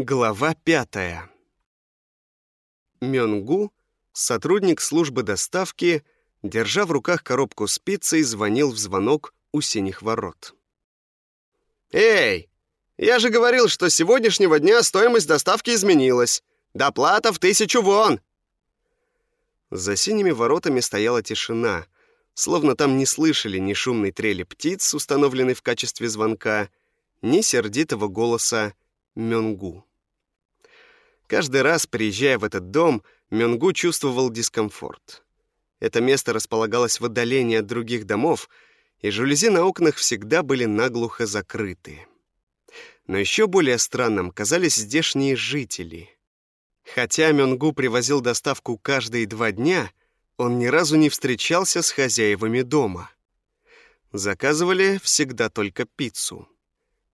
Глава пятая. Мёнгу, сотрудник службы доставки, держа в руках коробку с пиццей, звонил в звонок у синих ворот. «Эй, я же говорил, что с сегодняшнего дня стоимость доставки изменилась. Доплата в тысячу вон!» За синими воротами стояла тишина, словно там не слышали ни шумной трели птиц, установленной в качестве звонка, ни сердитого голоса Мёнгу. Каждый раз, приезжая в этот дом, Мёнгу чувствовал дискомфорт. Это место располагалось в отдалении от других домов, и жалюзи на окнах всегда были наглухо закрыты. Но еще более странным казались здешние жители. Хотя Мёнгу привозил доставку каждые два дня, он ни разу не встречался с хозяевами дома. Заказывали всегда только пиццу.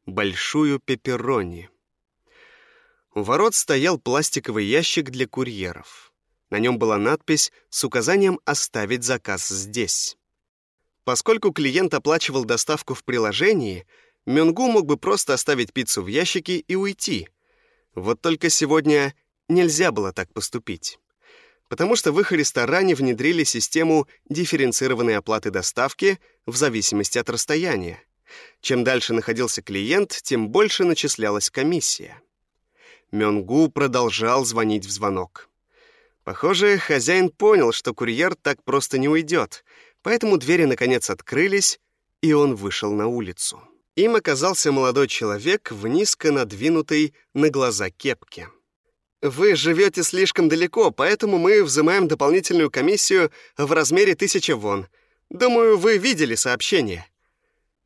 Большую пепперони. У ворот стоял пластиковый ящик для курьеров. На нем была надпись с указанием «Оставить заказ здесь». Поскольку клиент оплачивал доставку в приложении, Мюнгу мог бы просто оставить пиццу в ящике и уйти. Вот только сегодня нельзя было так поступить. Потому что в их ресторане внедрили систему дифференцированной оплаты доставки в зависимости от расстояния. Чем дальше находился клиент, тем больше начислялась комиссия. Мёнгу продолжал звонить в звонок. Похоже, хозяин понял, что курьер так просто не уйдет, поэтому двери наконец открылись, и он вышел на улицу. Им оказался молодой человек в низко надвинутой на глаза кепке. «Вы живете слишком далеко, поэтому мы взимаем дополнительную комиссию в размере тысячи вон. Думаю, вы видели сообщение».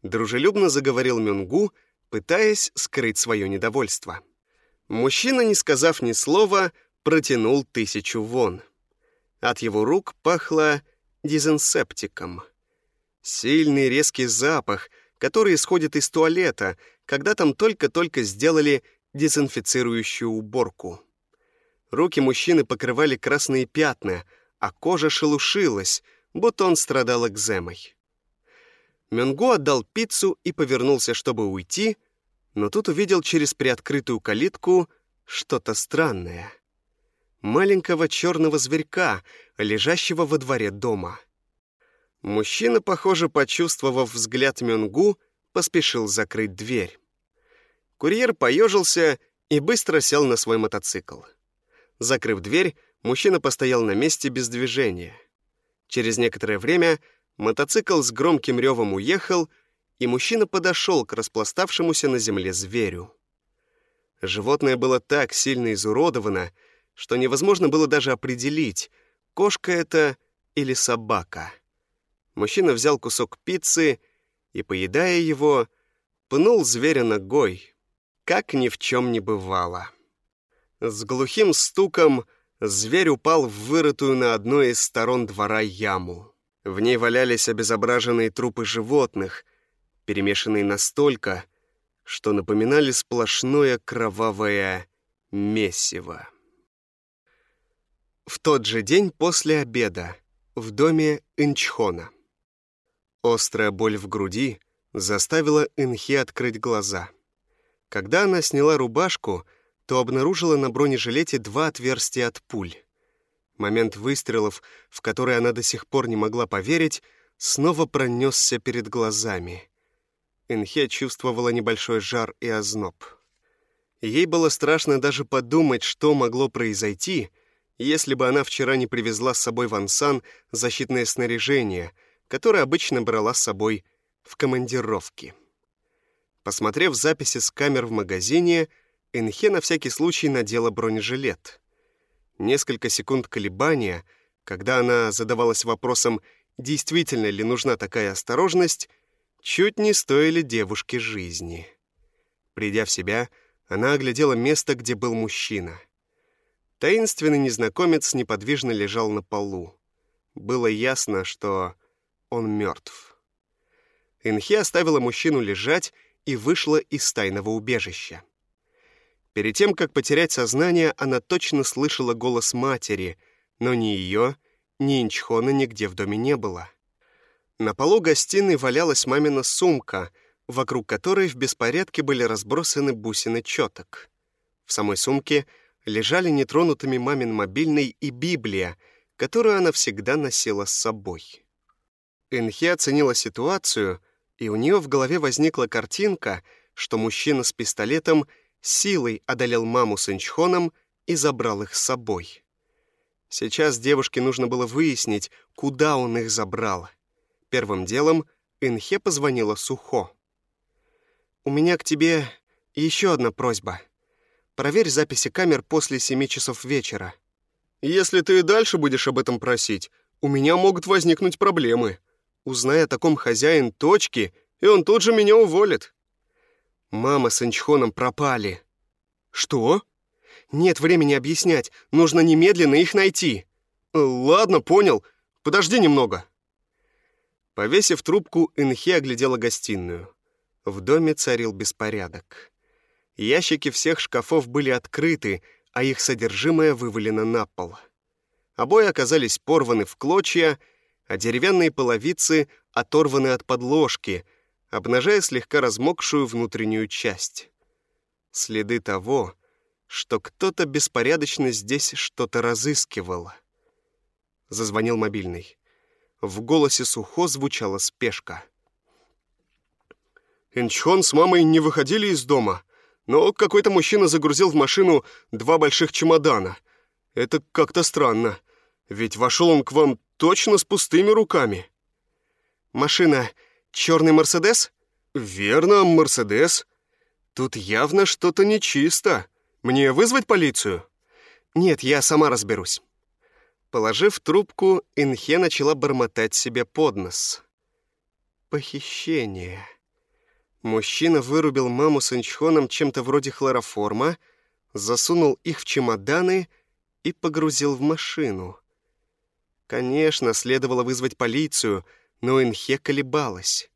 Дружелюбно заговорил Мюнгу, пытаясь скрыть свое недовольство. Мужчина, не сказав ни слова, протянул тысячу вон. От его рук пахло дезинсептиком. Сильный резкий запах, который исходит из туалета, когда там только-только сделали дезинфицирующую уборку. Руки мужчины покрывали красные пятна, а кожа шелушилась, будто он страдал экземой. Мюнгу отдал пиццу и повернулся, чтобы уйти, но тут увидел через приоткрытую калитку что-то странное. Маленького черного зверька, лежащего во дворе дома. Мужчина, похоже, почувствовав взгляд Мюнгу, поспешил закрыть дверь. Курьер поежился и быстро сел на свой мотоцикл. Закрыв дверь, мужчина постоял на месте без движения. Через некоторое время мотоцикл с громким ревом уехал, и мужчина подошел к распластавшемуся на земле зверю. Животное было так сильно изуродовано, что невозможно было даже определить, кошка это или собака. Мужчина взял кусок пиццы и, поедая его, пнул зверя ногой, как ни в чем не бывало. С глухим стуком зверь упал в вырытую на одной из сторон двора яму. В ней валялись обезображенные трупы животных — перемешанные настолько, что напоминали сплошное кровавое месиво. В тот же день после обеда в доме Инчхона. Острая боль в груди заставила Инхи открыть глаза. Когда она сняла рубашку, то обнаружила на бронежилете два отверстия от пуль. Момент выстрелов, в который она до сих пор не могла поверить, снова пронесся перед глазами. Энхе чувствовала небольшой жар и озноб. Ей было страшно даже подумать, что могло произойти, если бы она вчера не привезла с собой в Ансан защитное снаряжение, которое обычно брала с собой в командировки. Посмотрев записи с камер в магазине, Энхе на всякий случай надела бронежилет. Несколько секунд колебания, когда она задавалась вопросом, действительно ли нужна такая осторожность, чуть не стоили девушке жизни. Придя в себя, она оглядела место, где был мужчина. Таинственный незнакомец неподвижно лежал на полу. Было ясно, что он мертв. Инхи оставила мужчину лежать и вышла из тайного убежища. Перед тем, как потерять сознание, она точно слышала голос матери, но ни ее, ни Инчхона нигде в доме не было. На полу гостиной валялась мамина сумка, вокруг которой в беспорядке были разбросаны бусины четок. В самой сумке лежали нетронутыми мамин мобильный и Библия, которую она всегда носила с собой. Энхе оценила ситуацию, и у нее в голове возникла картинка, что мужчина с пистолетом силой одолел маму с Инчхоном и забрал их с собой. Сейчас девушке нужно было выяснить, куда он их забрал. Первым делом Инхе позвонила Сухо. «У меня к тебе еще одна просьба. Проверь записи камер после семи часов вечера». «Если ты и дальше будешь об этом просить, у меня могут возникнуть проблемы. Узнай о таком хозяин точки, и он тут же меня уволит». «Мама с Инчхоном пропали». «Что?» «Нет времени объяснять. Нужно немедленно их найти». «Ладно, понял. Подожди немного». Повесив трубку, Инхе оглядела гостиную. В доме царил беспорядок. Ящики всех шкафов были открыты, а их содержимое вывалено на пол. Обои оказались порваны в клочья, а деревянные половицы оторваны от подложки, обнажая слегка размокшую внутреннюю часть. Следы того, что кто-то беспорядочно здесь что-то разыскивал. Зазвонил мобильный. В голосе Сухо звучала спешка. Инчхон с мамой не выходили из дома, но какой-то мужчина загрузил в машину два больших чемодана. Это как-то странно, ведь вошел он к вам точно с пустыми руками. Машина — черный Мерседес? Верно, Мерседес. Тут явно что-то нечисто. Мне вызвать полицию? Нет, я сама разберусь. Положив трубку, Инхе начала бормотать себе под нос. Похищение. Мужчина вырубил маму с Инчхоном чем-то вроде хлороформа, засунул их в чемоданы и погрузил в машину. Конечно, следовало вызвать полицию, но Инхе колебалась.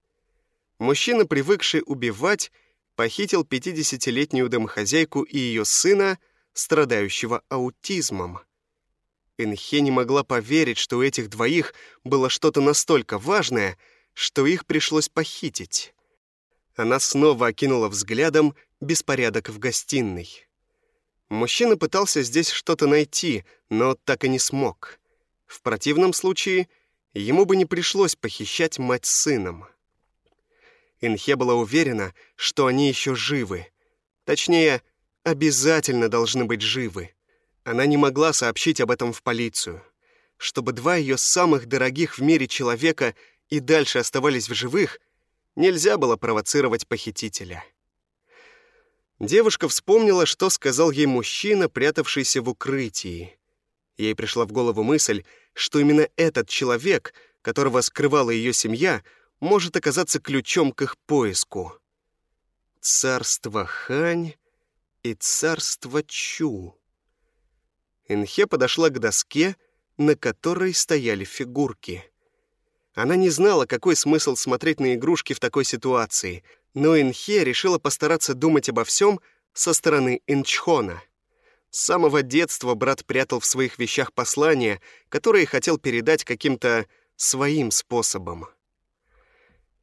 Мужчина, привыкший убивать, похитил 50-летнюю домохозяйку и ее сына, страдающего аутизмом. Инхе не могла поверить, что у этих двоих было что-то настолько важное, что их пришлось похитить. Она снова окинула взглядом беспорядок в гостиной. Мужчина пытался здесь что-то найти, но так и не смог. В противном случае ему бы не пришлось похищать мать с сыном. Инхе была уверена, что они еще живы. Точнее, обязательно должны быть живы. Она не могла сообщить об этом в полицию. Чтобы два ее самых дорогих в мире человека и дальше оставались в живых, нельзя было провоцировать похитителя. Девушка вспомнила, что сказал ей мужчина, прятавшийся в укрытии. Ей пришла в голову мысль, что именно этот человек, которого скрывала ее семья, может оказаться ключом к их поиску. Царство Хань и царство Чу. Инхе подошла к доске, на которой стояли фигурки. Она не знала, какой смысл смотреть на игрушки в такой ситуации, но Инхе решила постараться думать обо всем со стороны Инчхона. С самого детства брат прятал в своих вещах послания, которые хотел передать каким-то своим способом.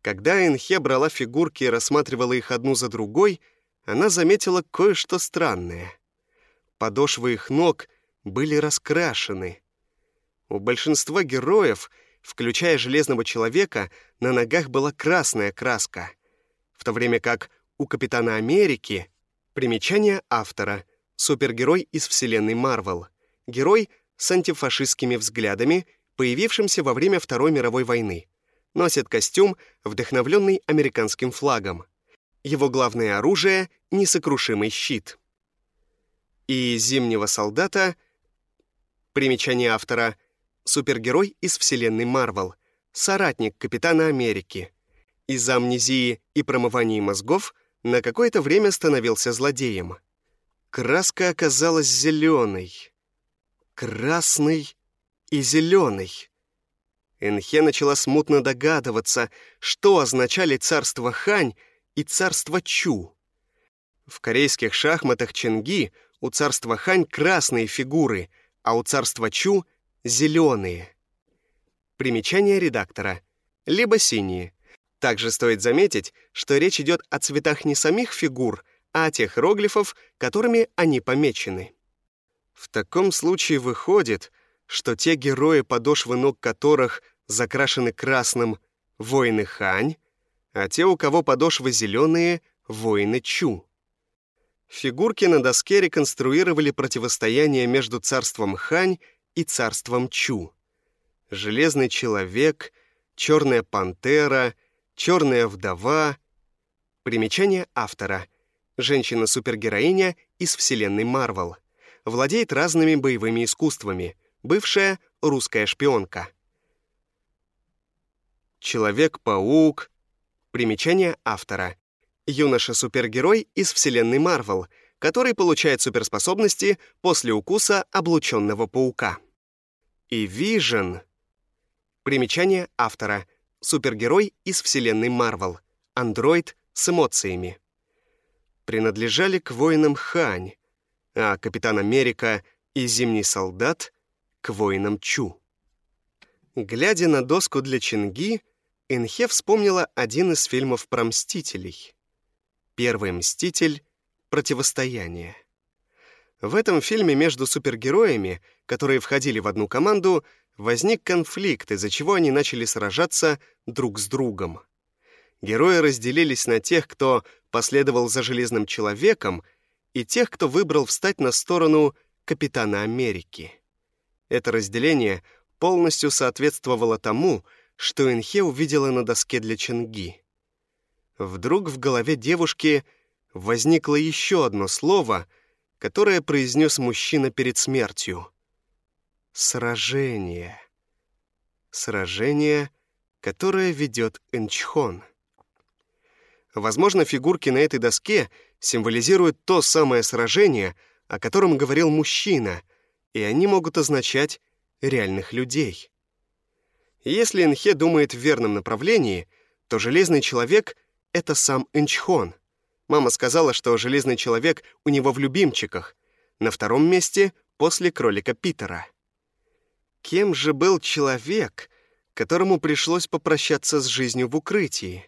Когда Инхе брала фигурки и рассматривала их одну за другой, она заметила кое-что странное. Подошвы их ног — были раскрашены. У большинства героев, включая Железного Человека, на ногах была красная краска, в то время как у Капитана Америки примечание автора супергерой из вселенной Марвел, герой с антифашистскими взглядами, появившимся во время Второй мировой войны, носит костюм, вдохновленный американским флагом. Его главное оружие — несокрушимый щит. И «Зимнего солдата» — Примечание автора. Супергерой из вселенной Марвел. Соратник Капитана Америки. Из-за амнезии и промывания мозгов на какое-то время становился злодеем. Краска оказалась зеленой. Красный и зеленый. Энхе начала смутно догадываться, что означали царство Хань и царство Чу. В корейских шахматах Ченги у царства Хань красные фигуры, а у царства Чу — зеленые. Примечание редактора. Либо синие. Также стоит заметить, что речь идет о цветах не самих фигур, а тех иероглифов, которыми они помечены. В таком случае выходит, что те герои, подошвы ног которых закрашены красным, воины Хань, а те, у кого подошвы зеленые, воины Чу. Фигурки на доске реконструировали противостояние между царством Хань и царством Чу. Железный человек, черная пантера, черная вдова. Примечание автора. Женщина-супергероиня из вселенной Марвел. Владеет разными боевыми искусствами. Бывшая русская шпионка. Человек-паук. Примечание автора. Юноша-супергерой из вселенной Марвел, который получает суперспособности после укуса облученного паука. И Вижен. Примечание автора. Супергерой из вселенной Марвел. Андроид с эмоциями. Принадлежали к воинам Хань, а Капитан Америка и Зимний солдат — к воинам Чу. Глядя на доску для Чинги, Инхе вспомнила один из фильмов про Мстителей. Первый Мститель — Противостояние. В этом фильме между супергероями, которые входили в одну команду, возник конфликт, из-за чего они начали сражаться друг с другом. Герои разделились на тех, кто последовал за Железным Человеком, и тех, кто выбрал встать на сторону Капитана Америки. Это разделение полностью соответствовало тому, что Инхе увидела на доске для Ченги. Вдруг в голове девушки возникло еще одно слово, которое произнес мужчина перед смертью. Сражение. Сражение, которое ведет Энчхон. Возможно, фигурки на этой доске символизируют то самое сражение, о котором говорил мужчина, и они могут означать реальных людей. Если Энхе думает в верном направлении, то Железный Человек — это сам Энчхон. Мама сказала, что Железный Человек у него в любимчиках, на втором месте после кролика Питера. Кем же был человек, которому пришлось попрощаться с жизнью в укрытии?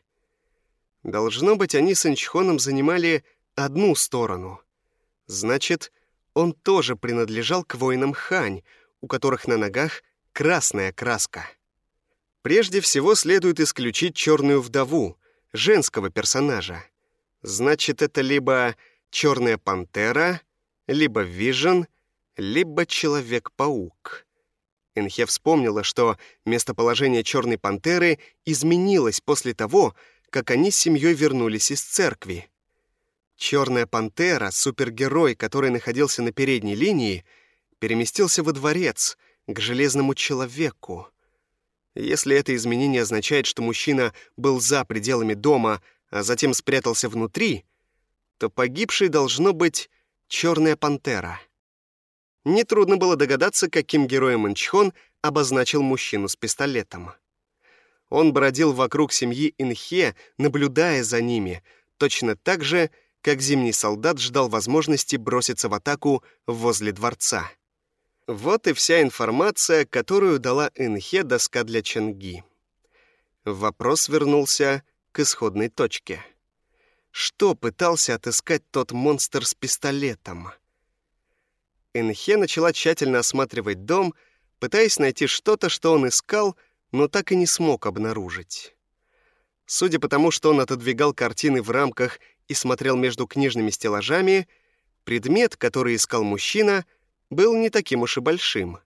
Должно быть, они с Энчхоном занимали одну сторону. Значит, он тоже принадлежал к воинам Хань, у которых на ногах красная краска. Прежде всего следует исключить черную вдову, женского персонажа. Значит, это либо черная пантера, либо Вижен, либо Человек-паук. Энхе вспомнила, что местоположение черной пантеры изменилось после того, как они с семьей вернулись из церкви. Черная пантера, супергерой, который находился на передней линии, переместился во дворец, к железному человеку. Если это изменение означает, что мужчина был за пределами дома, а затем спрятался внутри, то погибшей должно быть черная пантера. Нетрудно было догадаться, каким героем Инчхон обозначил мужчину с пистолетом. Он бродил вокруг семьи Инхе, наблюдая за ними, точно так же, как зимний солдат ждал возможности броситься в атаку возле дворца. Вот и вся информация, которую дала Инхе доска для Ченги. Вопрос вернулся к исходной точке. Что пытался отыскать тот монстр с пистолетом? Инхе начала тщательно осматривать дом, пытаясь найти что-то, что он искал, но так и не смог обнаружить. Судя по тому, что он отодвигал картины в рамках и смотрел между книжными стеллажами, предмет, который искал мужчина — был не таким уж и большим.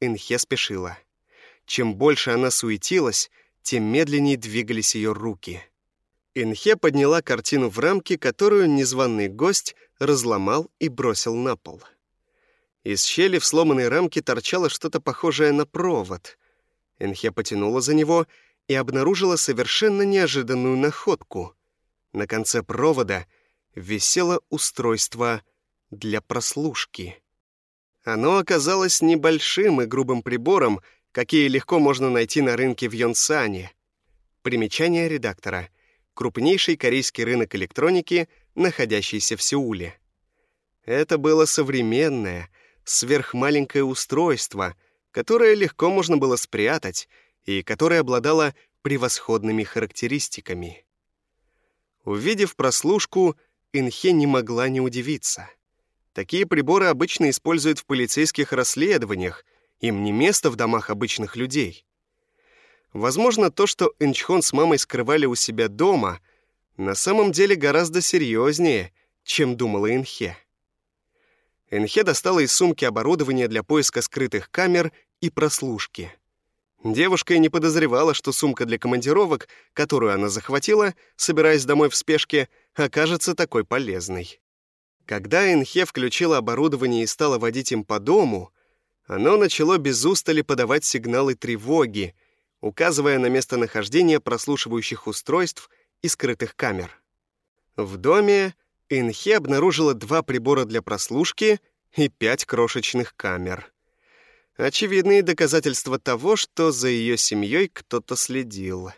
Инхе спешила. Чем больше она суетилась, тем медленнее двигались ее руки. Инхе подняла картину в рамке, которую незваный гость разломал и бросил на пол. Из щели в сломанной рамке торчало что-то похожее на провод. Инхе потянула за него и обнаружила совершенно неожиданную находку. На конце провода висело устройство для прослушки. Оно оказалось небольшим и грубым прибором, какие легко можно найти на рынке в Йонсане. Примечание редактора. Крупнейший корейский рынок электроники, находящийся в Сеуле. Это было современное, сверхмаленькое устройство, которое легко можно было спрятать и которое обладало превосходными характеристиками. Увидев прослушку, Инхе не могла не удивиться. Такие приборы обычно используют в полицейских расследованиях, им не место в домах обычных людей. Возможно, то, что Инчхон с мамой скрывали у себя дома, на самом деле гораздо серьезнее, чем думала Инхе. Инхе достала из сумки оборудование для поиска скрытых камер и прослушки. Девушка и не подозревала, что сумка для командировок, которую она захватила, собираясь домой в спешке, окажется такой полезной. Когда Инхе включила оборудование и стала водить им по дому, оно начало без устали подавать сигналы тревоги, указывая на местонахождение прослушивающих устройств и скрытых камер. В доме Инхе обнаружила два прибора для прослушки и пять крошечных камер. Очевидные доказательства того, что за ее семьей кто-то следил.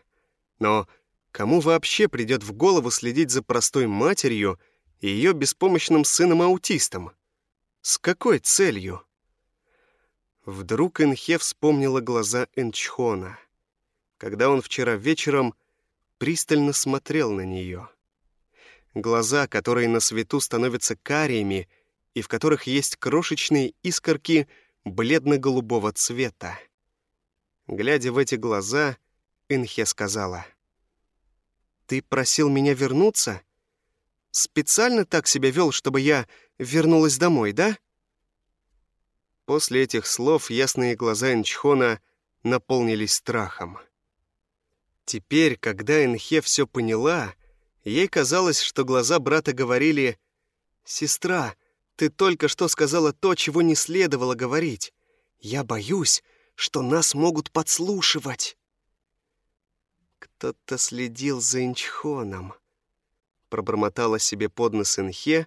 Но кому вообще придет в голову следить за простой матерью и ее беспомощным сыном-аутистом? С какой целью? Вдруг Инхе вспомнила глаза Энчхона, когда он вчера вечером пристально смотрел на нее. Глаза, которые на свету становятся кариями и в которых есть крошечные искорки бледно-голубого цвета. Глядя в эти глаза, Инхе сказала, «Ты просил меня вернуться?» Специально так себя вел, чтобы я вернулась домой, да?» После этих слов ясные глаза Инчхона наполнились страхом. Теперь, когда Энхе все поняла, ей казалось, что глаза брата говорили «Сестра, ты только что сказала то, чего не следовало говорить. Я боюсь, что нас могут подслушивать». Кто-то следил за Инчхоном пробормотала себе под нос Инхе,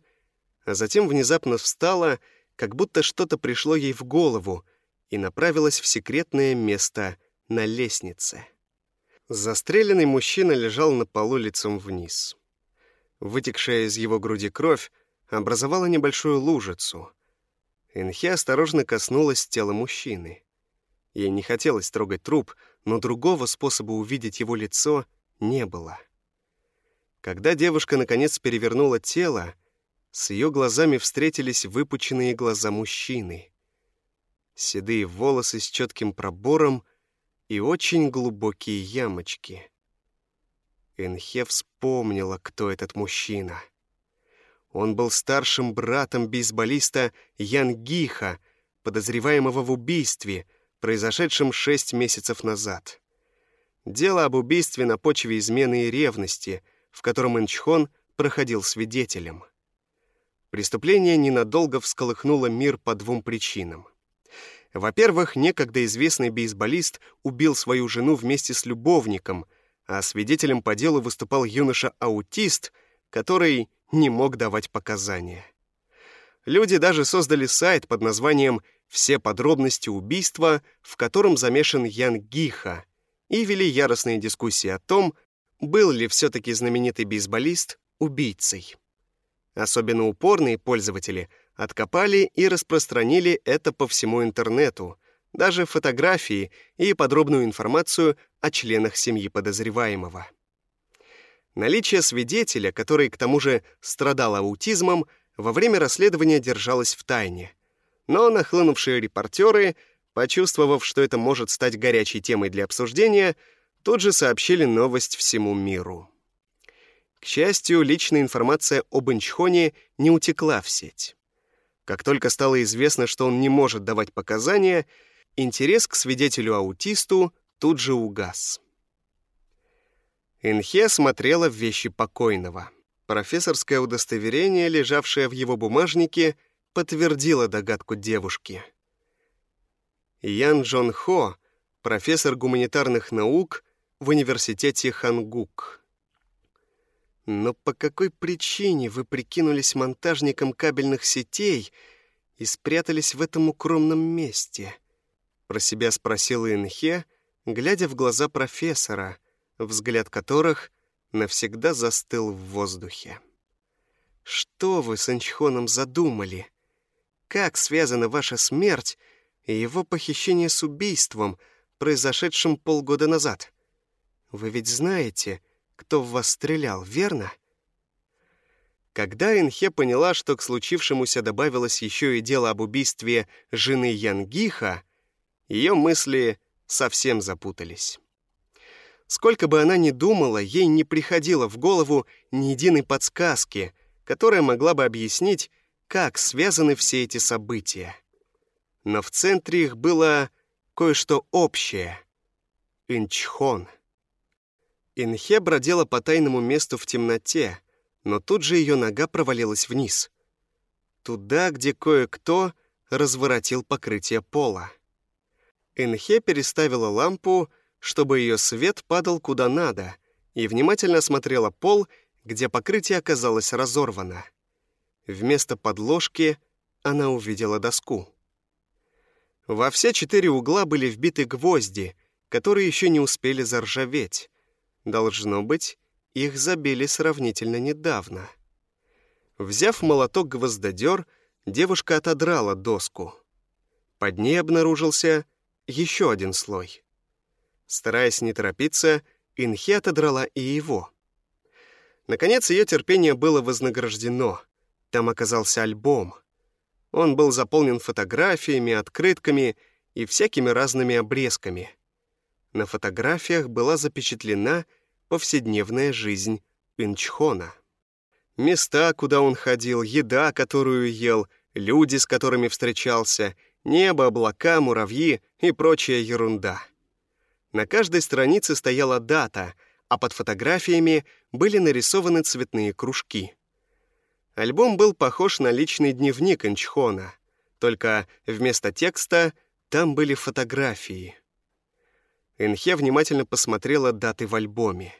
а затем внезапно встала, как будто что-то пришло ей в голову, и направилась в секретное место на лестнице. Застреленный мужчина лежал на полу лицом вниз. Вытекшая из его груди кровь образовала небольшую лужицу. Инхе осторожно коснулась тела мужчины. Ей не хотелось трогать труп, но другого способа увидеть его лицо не было. Когда девушка наконец перевернула тело, с ее глазами встретились выпученные глаза мужчины. Седые волосы с четким пробором и очень глубокие ямочки. Энхе вспомнила, кто этот мужчина. Он был старшим братом бейсболиста Ян Гиха, подозреваемого в убийстве, произошедшем шесть месяцев назад. Дело об убийстве на почве измены и ревности, в котором Инчхон проходил свидетелем. Преступление ненадолго всколыхнуло мир по двум причинам. Во-первых, некогда известный бейсболист убил свою жену вместе с любовником, а свидетелем по делу выступал юноша-аутист, который не мог давать показания. Люди даже создали сайт под названием «Все подробности убийства», в котором замешан Ян Гиха, и вели яростные дискуссии о том, был ли все-таки знаменитый бейсболист убийцей. Особенно упорные пользователи откопали и распространили это по всему интернету, даже фотографии и подробную информацию о членах семьи подозреваемого. Наличие свидетеля, который к тому же страдал аутизмом, во время расследования держалось в тайне. Но нахлынувшие репортеры, почувствовав, что это может стать горячей темой для обсуждения, тут же сообщили новость всему миру. К счастью, личная информация об Инчхоне не утекла в сеть. Как только стало известно, что он не может давать показания, интерес к свидетелю-аутисту тут же угас. Инхе смотрела в вещи покойного. Профессорское удостоверение, лежавшее в его бумажнике, подтвердило догадку девушки. Ян Джон Хо, профессор гуманитарных наук, в университете Хангук. Но по какой причине вы прикинулись монтажником кабельных сетей и спрятались в этом укромном месте? Про себя спросил Инхе, глядя в глаза профессора, взгляд которых навсегда застыл в воздухе. Что вы с Инчхоном задумали? Как связана ваша смерть и его похищение с убийством, произошедшим полгода назад? Вы ведь знаете, кто в вас стрелял, верно?» Когда Энхе поняла, что к случившемуся добавилось еще и дело об убийстве жены Янгиха, ее мысли совсем запутались. Сколько бы она ни думала, ей не приходило в голову ни единой подсказки, которая могла бы объяснить, как связаны все эти события. Но в центре их было кое-что общее — Инчхон. Инхе бродила по тайному месту в темноте — но тут же ее нога провалилась вниз. Туда, где кое-кто разворотил покрытие пола. Энхе переставила лампу, чтобы ее свет падал куда надо, и внимательно осмотрела пол, где покрытие оказалось разорвано. Вместо подложки она увидела доску. Во все четыре угла были вбиты гвозди, которые еще не успели заржаветь. Должно быть, их забили сравнительно недавно. Взяв молоток-гвоздодер, девушка отодрала доску. Под ней обнаружился еще один слой. Стараясь не торопиться, Инхи отодрала и его. Наконец, ее терпение было вознаграждено. Там оказался альбом. Он был заполнен фотографиями, открытками и всякими разными обрезками. На фотографиях была запечатлена повседневная жизнь Инчхона. Места, куда он ходил, еда, которую ел, люди, с которыми встречался, небо, облака, муравьи и прочая ерунда. На каждой странице стояла дата, а под фотографиями были нарисованы цветные кружки. Альбом был похож на личный дневник Инчхона, только вместо текста там были фотографии. Энхе внимательно посмотрела даты в альбоме.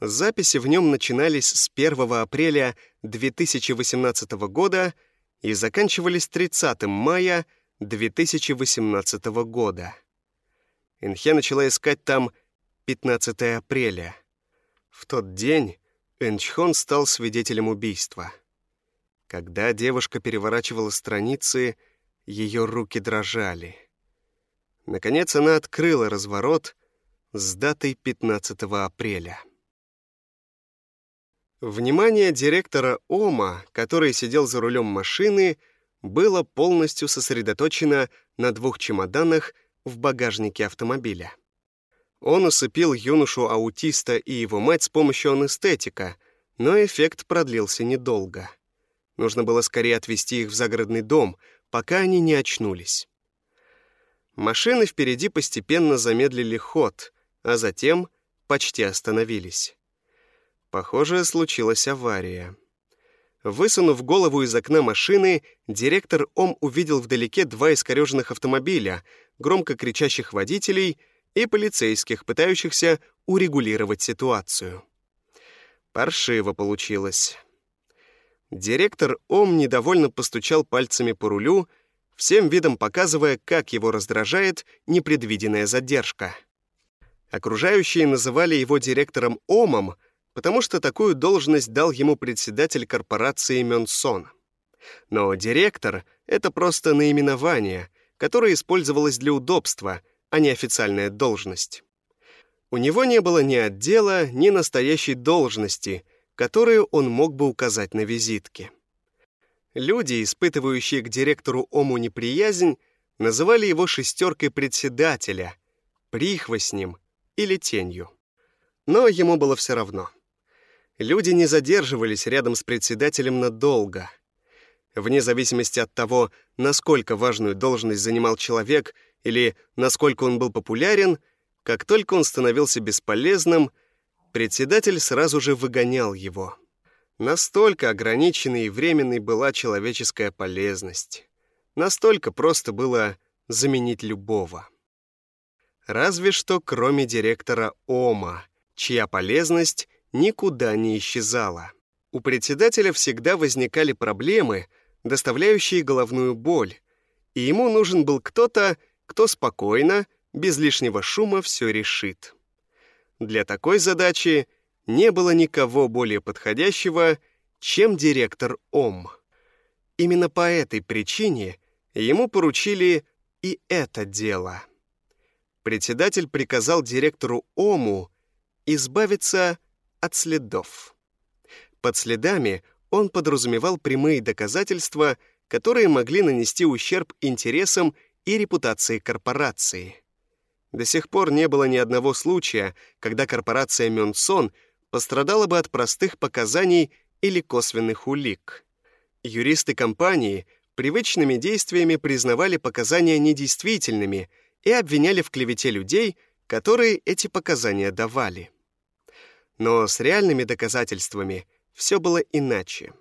Записи в нем начинались с 1 апреля 2018 года и заканчивались 30 мая 2018 года. Энхе начала искать там 15 апреля. В тот день Энчхон стал свидетелем убийства. Когда девушка переворачивала страницы, ее руки дрожали. Наконец она открыла разворот с датой 15 апреля. Внимание директора ОМА, который сидел за рулем машины, было полностью сосредоточено на двух чемоданах в багажнике автомобиля. Он усыпил юношу-аутиста и его мать с помощью анестетика, но эффект продлился недолго. Нужно было скорее отвезти их в загородный дом, пока они не очнулись. Машины впереди постепенно замедлили ход, а затем почти остановились. Похоже, случилась авария. Высунув голову из окна машины, директор ОМ увидел вдалеке два искореженных автомобиля, громко кричащих водителей и полицейских, пытающихся урегулировать ситуацию. Паршиво получилось. Директор ОМ недовольно постучал пальцами по рулю, всем видом показывая, как его раздражает непредвиденная задержка. Окружающие называли его директором ОМом — потому что такую должность дал ему председатель корпорации Мёнсон. Но директор — это просто наименование, которое использовалось для удобства, а не официальная должность. У него не было ни отдела, ни настоящей должности, которую он мог бы указать на визитке. Люди, испытывающие к директору Ому неприязнь, называли его шестеркой председателя, прихвостнем или тенью. Но ему было все равно — люди не задерживались рядом с председателем надолго. Вне зависимости от того, насколько важную должность занимал человек или насколько он был популярен, как только он становился бесполезным, председатель сразу же выгонял его. Настолько ограниченной и временной была человеческая полезность. Настолько просто было заменить любого. Разве что кроме директора Ома, чья полезность никуда не исчезала. У председателя всегда возникали проблемы, доставляющие головную боль, и ему нужен был кто-то, кто спокойно, без лишнего шума все решит. Для такой задачи не было никого более подходящего, чем директор ОМ. Именно по этой причине ему поручили и это дело. Председатель приказал директору ОМу избавиться от следов. Под следами он подразумевал прямые доказательства, которые могли нанести ущерб интересам и репутации корпорации. До сих пор не было ни одного случая, когда корпорация Мёнсон пострадала бы от простых показаний или косвенных улик. Юристы компании привычными действиями признавали показания недействительными и обвиняли в клевете людей, которые эти показания давали. Но с реальными доказательствами все было иначе.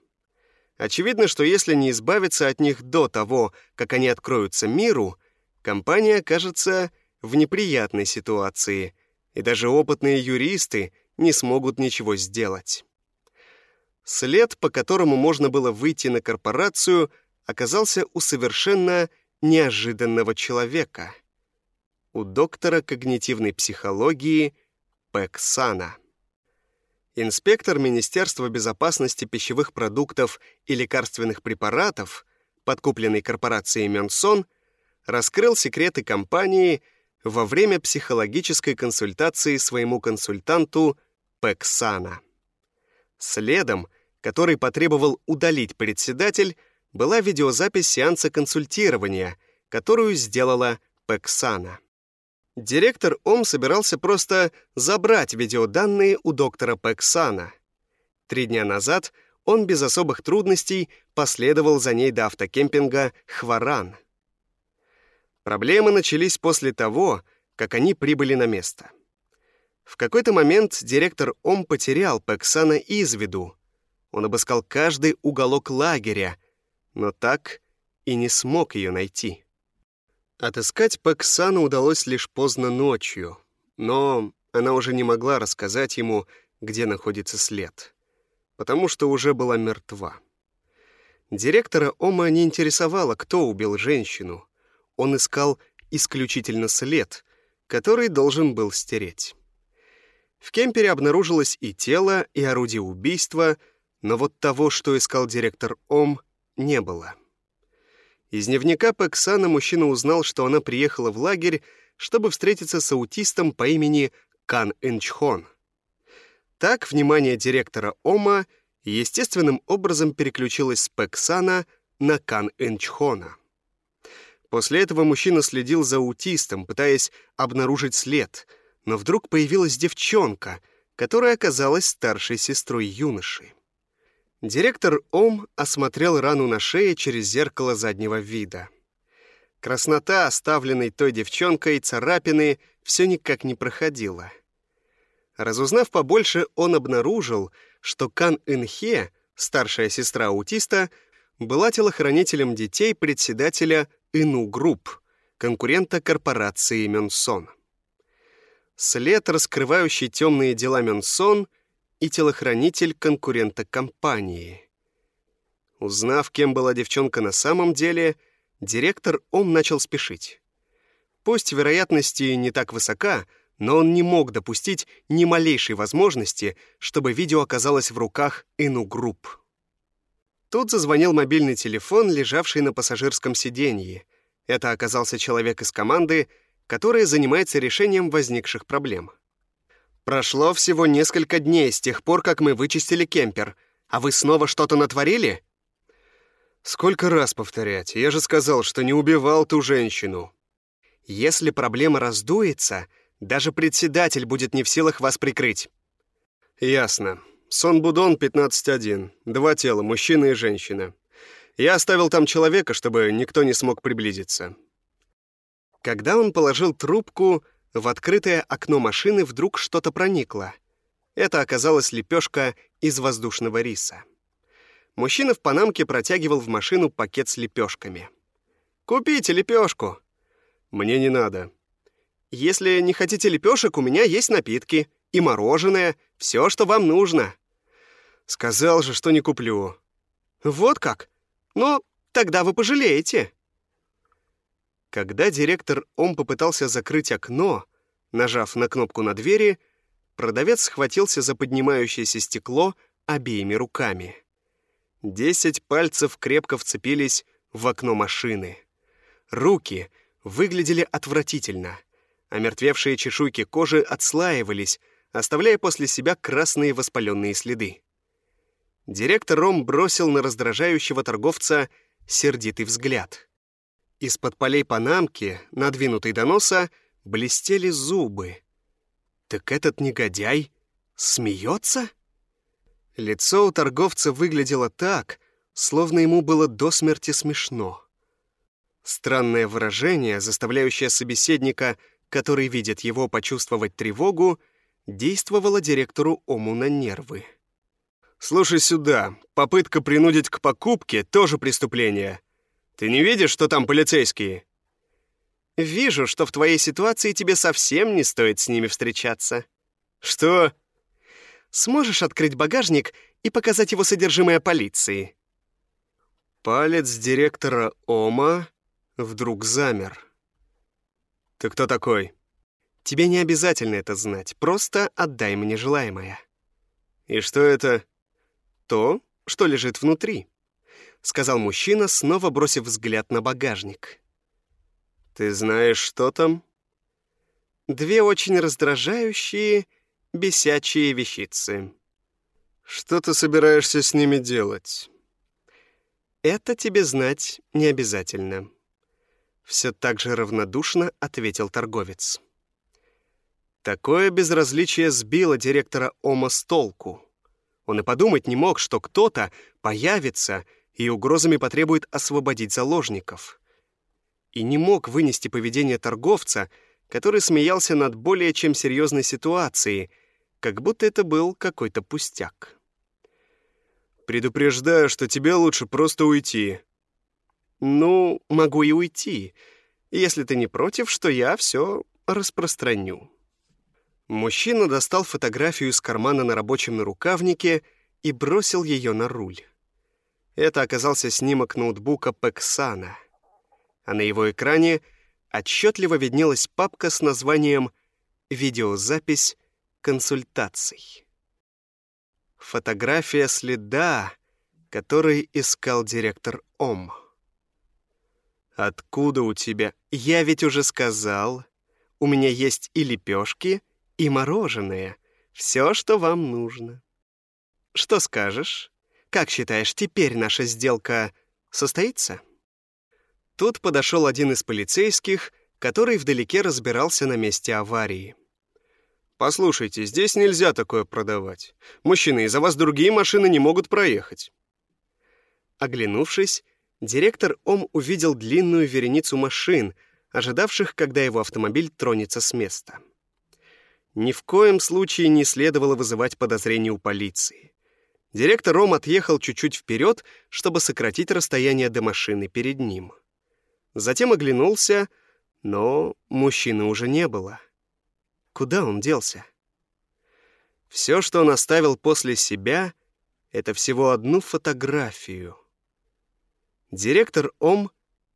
Очевидно, что если не избавиться от них до того, как они откроются миру, компания окажется в неприятной ситуации, и даже опытные юристы не смогут ничего сделать. След, по которому можно было выйти на корпорацию, оказался у совершенно неожиданного человека. У доктора когнитивной психологии Пэксана. Инспектор Министерства безопасности пищевых продуктов и лекарственных препаратов, подкупленный корпорацией Мёнсон, раскрыл секреты компании во время психологической консультации своему консультанту Пэксана. Следом, который потребовал удалить председатель, была видеозапись сеанса консультирования, которую сделала Пэксана. Директор ОМ собирался просто забрать видеоданные у доктора Пэксана. Три дня назад он без особых трудностей последовал за ней до автокемпинга «Хваран». Проблемы начались после того, как они прибыли на место. В какой-то момент директор ОМ потерял Пэксана из виду. Он обыскал каждый уголок лагеря, но так и не смог ее найти. Отыскать Пэксана удалось лишь поздно ночью, но она уже не могла рассказать ему, где находится след, потому что уже была мертва. Директора Ома не интересовало, кто убил женщину. Он искал исключительно след, который должен был стереть. В кемпере обнаружилось и тело, и орудие убийства, но вот того, что искал директор Ом, не было. Из дневника Пэксана мужчина узнал, что она приехала в лагерь, чтобы встретиться с аутистом по имени Кан Энчхон. Так внимание директора Ома естественным образом переключилось с Пэксана на Кан Энчхона. После этого мужчина следил за аутистом, пытаясь обнаружить след, но вдруг появилась девчонка, которая оказалась старшей сестрой юноши. Директор Ом осмотрел рану на шее через зеркало заднего вида. Краснота, оставленной той девчонкой, царапины, все никак не проходила. Разузнав побольше, он обнаружил, что Кан Инхе, старшая сестра аутиста, была телохранителем детей председателя Ину Групп, конкурента корпорации Мёнсон. След, раскрывающий темные дела Мёнсон, и телохранитель конкурента компании. Узнав, кем была девчонка на самом деле, директор Ом начал спешить. Пусть вероятность не так высока, но он не мог допустить ни малейшей возможности, чтобы видео оказалось в руках Ину Групп. Тут зазвонил мобильный телефон, лежавший на пассажирском сиденье. Это оказался человек из команды, которая занимается решением возникших проблем. «Прошло всего несколько дней с тех пор, как мы вычистили кемпер. А вы снова что-то натворили?» «Сколько раз повторять? Я же сказал, что не убивал ту женщину». «Если проблема раздуется, даже председатель будет не в силах вас прикрыть». «Ясно. Сон Будон, 15.1. Два тела, мужчина и женщина. Я оставил там человека, чтобы никто не смог приблизиться. Когда он положил трубку, в открытое окно машины вдруг что-то проникло. Это оказалась лепешка из воздушного риса. Мужчина в панамке протягивал в машину пакет с лепешками. «Купите лепешку!» «Мне не надо». «Если не хотите лепешек, у меня есть напитки и мороженое, все, что вам нужно». Сказал же, что не куплю. Вот как? Но тогда вы пожалеете. Когда директор Ом попытался закрыть окно, нажав на кнопку на двери, продавец схватился за поднимающееся стекло обеими руками. Десять пальцев крепко вцепились в окно машины. Руки выглядели отвратительно. Омертвевшие чешуйки кожи отслаивались, оставляя после себя красные воспаленные следы. Директор Ром бросил на раздражающего торговца сердитый взгляд. Из-под полей панамки, надвинутой до носа, блестели зубы. Так этот негодяй смеется? Лицо у торговца выглядело так, словно ему было до смерти смешно. Странное выражение, заставляющее собеседника, который видит его, почувствовать тревогу, действовало директору Ому на нервы. «Слушай сюда, попытка принудить к покупке — тоже преступление. Ты не видишь, что там полицейские?» «Вижу, что в твоей ситуации тебе совсем не стоит с ними встречаться». «Что?» «Сможешь открыть багажник и показать его содержимое полиции?» Палец директора Ома вдруг замер. «Ты кто такой?» «Тебе не обязательно это знать, просто отдай мне желаемое». «И что это?» «То, что лежит внутри», — сказал мужчина, снова бросив взгляд на багажник. «Ты знаешь, что там?» «Две очень раздражающие, бесячие вещицы». «Что ты собираешься с ними делать?» «Это тебе знать не обязательно», — все так же равнодушно ответил торговец. Такое безразличие сбило директора Ома с толку. Он и подумать не мог, что кто-то появится и угрозами потребует освободить заложников. И не мог вынести поведение торговца, который смеялся над более чем серьезной ситуацией, как будто это был какой-то пустяк. «Предупреждаю, что тебе лучше просто уйти». «Ну, могу и уйти, если ты не против, что я все распространю». Мужчина достал фотографию из кармана на рабочем нарукавнике и бросил ее на руль. Это оказался снимок ноутбука Пексана, а на его экране отчетливо виднелась папка с названием «Видеозапись консультаций». Фотография следа, который искал директор ОМ. «Откуда у тебя? Я ведь уже сказал. У меня есть и лепешки, и мороженое. Все, что вам нужно. Что скажешь? Как считаешь, теперь наша сделка состоится?» Тут подошел один из полицейских, который вдалеке разбирался на месте аварии. «Послушайте, здесь нельзя такое продавать. Мужчины, из-за вас другие машины не могут проехать». Оглянувшись, директор Ом увидел длинную вереницу машин, ожидавших, когда его автомобиль тронется с места. Ни в коем случае не следовало вызывать подозрений у полиции. Директор Ром отъехал чуть-чуть вперед, чтобы сократить расстояние до машины перед ним. Затем оглянулся, но мужчины уже не было. Куда он делся? Все, что он оставил после себя, это всего одну фотографию. Директор Ом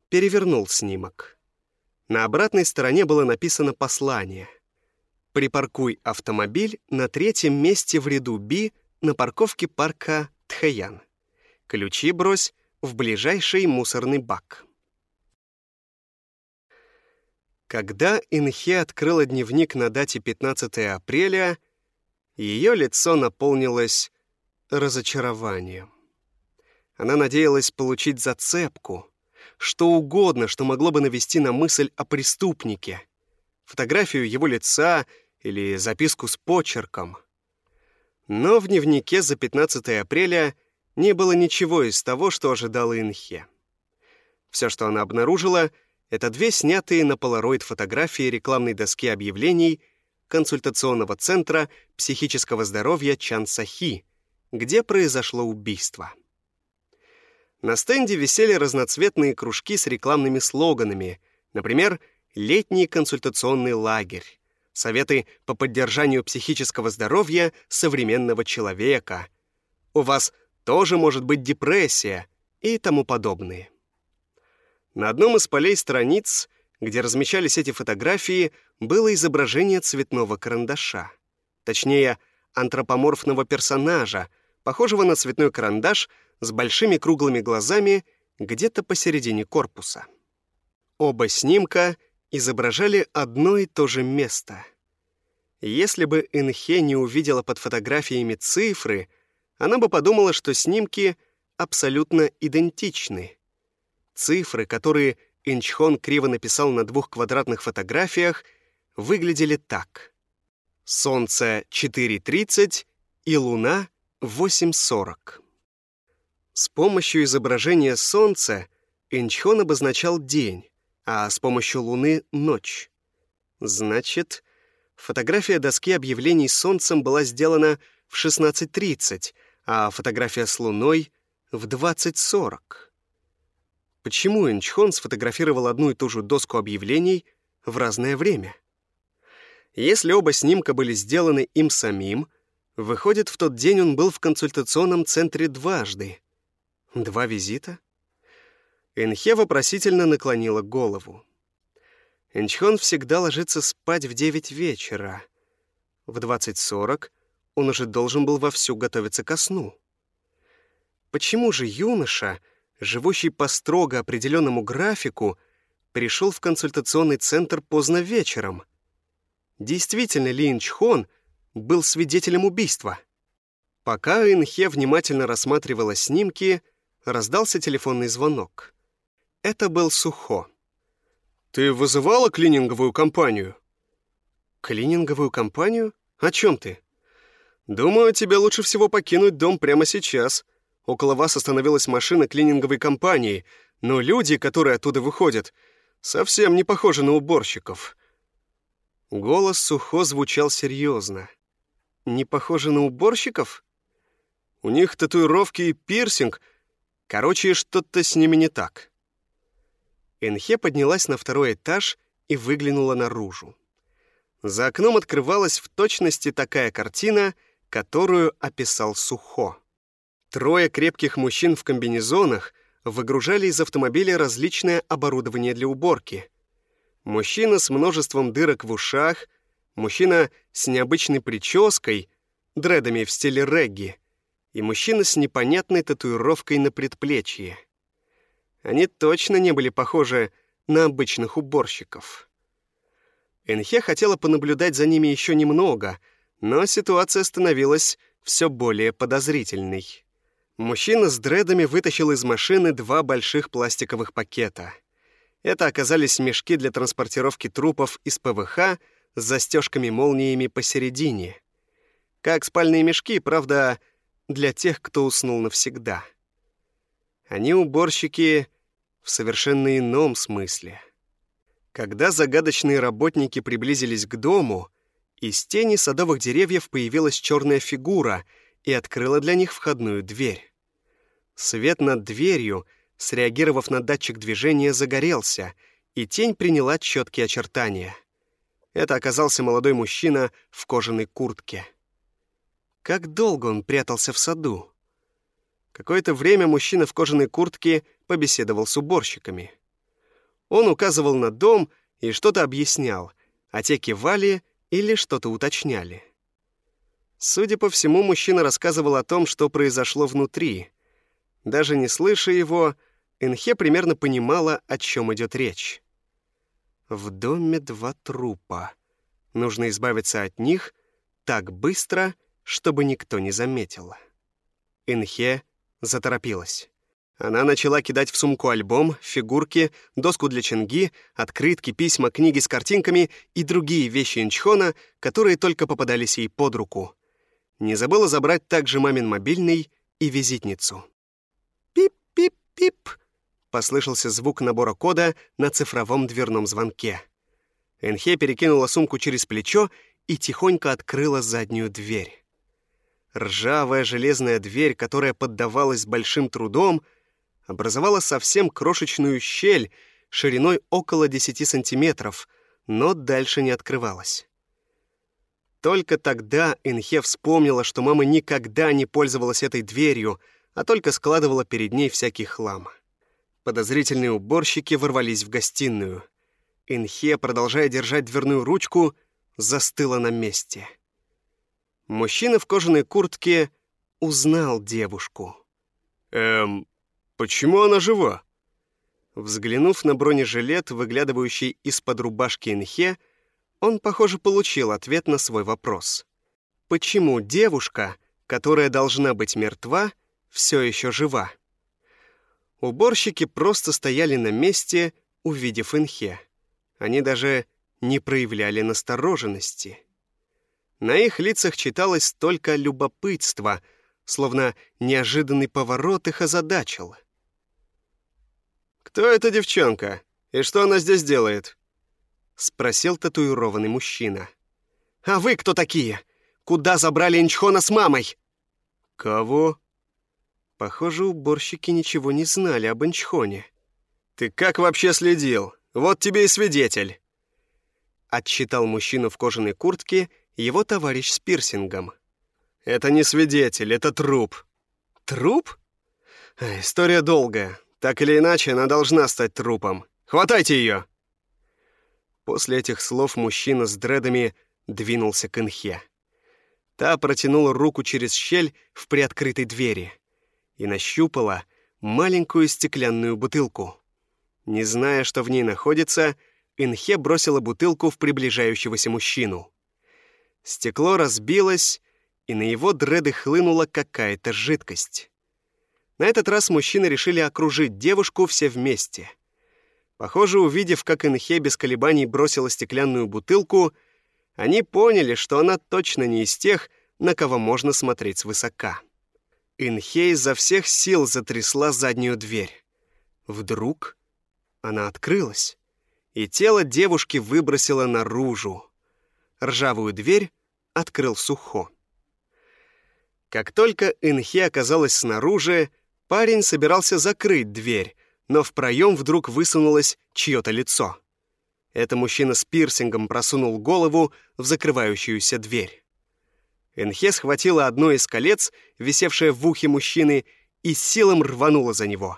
перевернул снимок. На обратной стороне было написано послание. Припаркуй автомобиль на третьем месте в ряду Би на парковке парка Тхэян. Ключи брось в ближайший мусорный бак. Когда Инхе открыла дневник на дате 15 апреля, ее лицо наполнилось разочарованием. Она надеялась получить зацепку, что угодно, что могло бы навести на мысль о преступнике, фотографию его лица — или записку с почерком. Но в дневнике за 15 апреля не было ничего из того, что ожидала Инхе. Все, что она обнаружила, это две снятые на полароид фотографии рекламной доски объявлений консультационного центра психического здоровья Чан Сахи, где произошло убийство. На стенде висели разноцветные кружки с рекламными слоганами, например, «Летний консультационный лагерь», советы по поддержанию психического здоровья современного человека. У вас тоже может быть депрессия и тому подобные. На одном из полей страниц, где размещались эти фотографии, было изображение цветного карандаша. Точнее, антропоморфного персонажа, похожего на цветной карандаш с большими круглыми глазами где-то посередине корпуса. Оба снимка изображали одно и то же место. Если бы Инхе не увидела под фотографиями цифры, она бы подумала, что снимки абсолютно идентичны. Цифры, которые Инчхон криво написал на двух квадратных фотографиях, выглядели так. Солнце 4.30 и Луна 8.40. С помощью изображения Солнца Инчхон обозначал день, а с помощью Луны — ночь. Значит, фотография доски объявлений с Солнцем была сделана в 16.30, а фотография с Луной — в 20.40. Почему Инчхон сфотографировал одну и ту же доску объявлений в разное время? Если оба снимка были сделаны им самим, выходит, в тот день он был в консультационном центре дважды. Два визита? Энхе вопросительно наклонила голову. Инчхон всегда ложится спать в девять вечера. В двадцать сорок он уже должен был вовсю готовиться ко сну. Почему же юноша, живущий по строго определенному графику, пришел в консультационный центр поздно вечером — действительно ли Инчхон был свидетелем убийства. Пока Инхе внимательно рассматривала снимки, раздался телефонный звонок. Это был Сухо. «Ты вызывала клининговую компанию?» «Клининговую компанию? О чем ты?» «Думаю, тебе лучше всего покинуть дом прямо сейчас. Около вас остановилась машина клининговой компании, но люди, которые оттуда выходят, совсем не похожи на уборщиков. Голос Сухо звучал серьезно. «Не похоже на уборщиков?» «У них татуировки и пирсинг. Короче, что-то с ними не так». Энхе поднялась на второй этаж и выглянула наружу. За окном открывалась в точности такая картина, которую описал Сухо. Трое крепких мужчин в комбинезонах выгружали из автомобиля различное оборудование для уборки — Мужчина с множеством дырок в ушах, мужчина с необычной прической, дредами в стиле регги, и мужчина с непонятной татуировкой на предплечье. Они точно не были похожи на обычных уборщиков. Энхе хотела понаблюдать за ними еще немного, но ситуация становилась все более подозрительной. Мужчина с дредами вытащил из машины два больших пластиковых пакета — это оказались мешки для транспортировки трупов из ПВХ с застежками-молниями посередине. Как спальные мешки, правда, для тех, кто уснул навсегда. Они уборщики в совершенно ином смысле. Когда загадочные работники приблизились к дому, из тени садовых деревьев появилась черная фигура и открыла для них входную дверь. Свет над дверью среагировав на датчик движения, загорелся, и тень приняла четкие очертания. Это оказался молодой мужчина в кожаной куртке. Как долго он прятался в саду? Какое-то время мужчина в кожаной куртке побеседовал с уборщиками. Он указывал на дом и что-то объяснял, а те кивали или что-то уточняли. Судя по всему, мужчина рассказывал о том, что произошло внутри. Даже не слыша его, Энхе примерно понимала, о чем идет речь. В доме два трупа. Нужно избавиться от них так быстро, чтобы никто не заметил. Энхе заторопилась. Она начала кидать в сумку альбом, фигурки, доску для ченги, открытки, письма, книги с картинками и другие вещи Инчхона, которые только попадались ей под руку. Не забыла забрать также мамин мобильный и визитницу. «Пип-пип-пип!» послышался звук набора кода на цифровом дверном звонке. Энхе перекинула сумку через плечо и тихонько открыла заднюю дверь. Ржавая железная дверь, которая поддавалась большим трудом, образовала совсем крошечную щель шириной около 10 сантиметров, но дальше не открывалась. Только тогда Энхе вспомнила, что мама никогда не пользовалась этой дверью, а только складывала перед ней всякий хлам. Подозрительные уборщики ворвались в гостиную. Инхе, продолжая держать дверную ручку, застыла на месте. Мужчина в кожаной куртке узнал девушку. «Эм, почему она жива?» Взглянув на бронежилет, выглядывающий из-под рубашки Инхе, он, похоже, получил ответ на свой вопрос. Почему девушка, которая должна быть мертва, все еще жива. Уборщики просто стояли на месте, увидев Инхе. Они даже не проявляли настороженности. На их лицах читалось только любопытство, словно неожиданный поворот их озадачил. «Кто эта девчонка? И что она здесь делает?» — спросил татуированный мужчина. «А вы кто такие? Куда забрали Инчхона с мамой?» «Кого?» Похоже, уборщики ничего не знали об Инчхоне. «Ты как вообще следил? Вот тебе и свидетель!» Отчитал мужчину в кожаной куртке его товарищ с пирсингом. «Это не свидетель, это труп». «Труп?» «История долгая. Так или иначе, она должна стать трупом. Хватайте ее!» После этих слов мужчина с дредами двинулся к Инхе. Та протянула руку через щель в приоткрытой двери и нащупала маленькую стеклянную бутылку. Не зная, что в ней находится, Инхе бросила бутылку в приближающегося мужчину. Стекло разбилось, и на его дреды хлынула какая-то жидкость. На этот раз мужчины решили окружить девушку все вместе — Похоже, увидев, как Инхе без колебаний бросила стеклянную бутылку, они поняли, что она точно не из тех, на кого можно смотреть свысока. Инхе изо всех сил затрясла заднюю дверь. Вдруг она открылась, и тело девушки выбросило наружу. Ржавую дверь открыл Сухо. Как только Инхе оказалась снаружи, парень собирался закрыть дверь, но в проем вдруг высунулось чье-то лицо. Это мужчина с пирсингом просунул голову в закрывающуюся дверь. Энхе схватила одно из колец, висевшее в ухе мужчины, и силом рванула за него.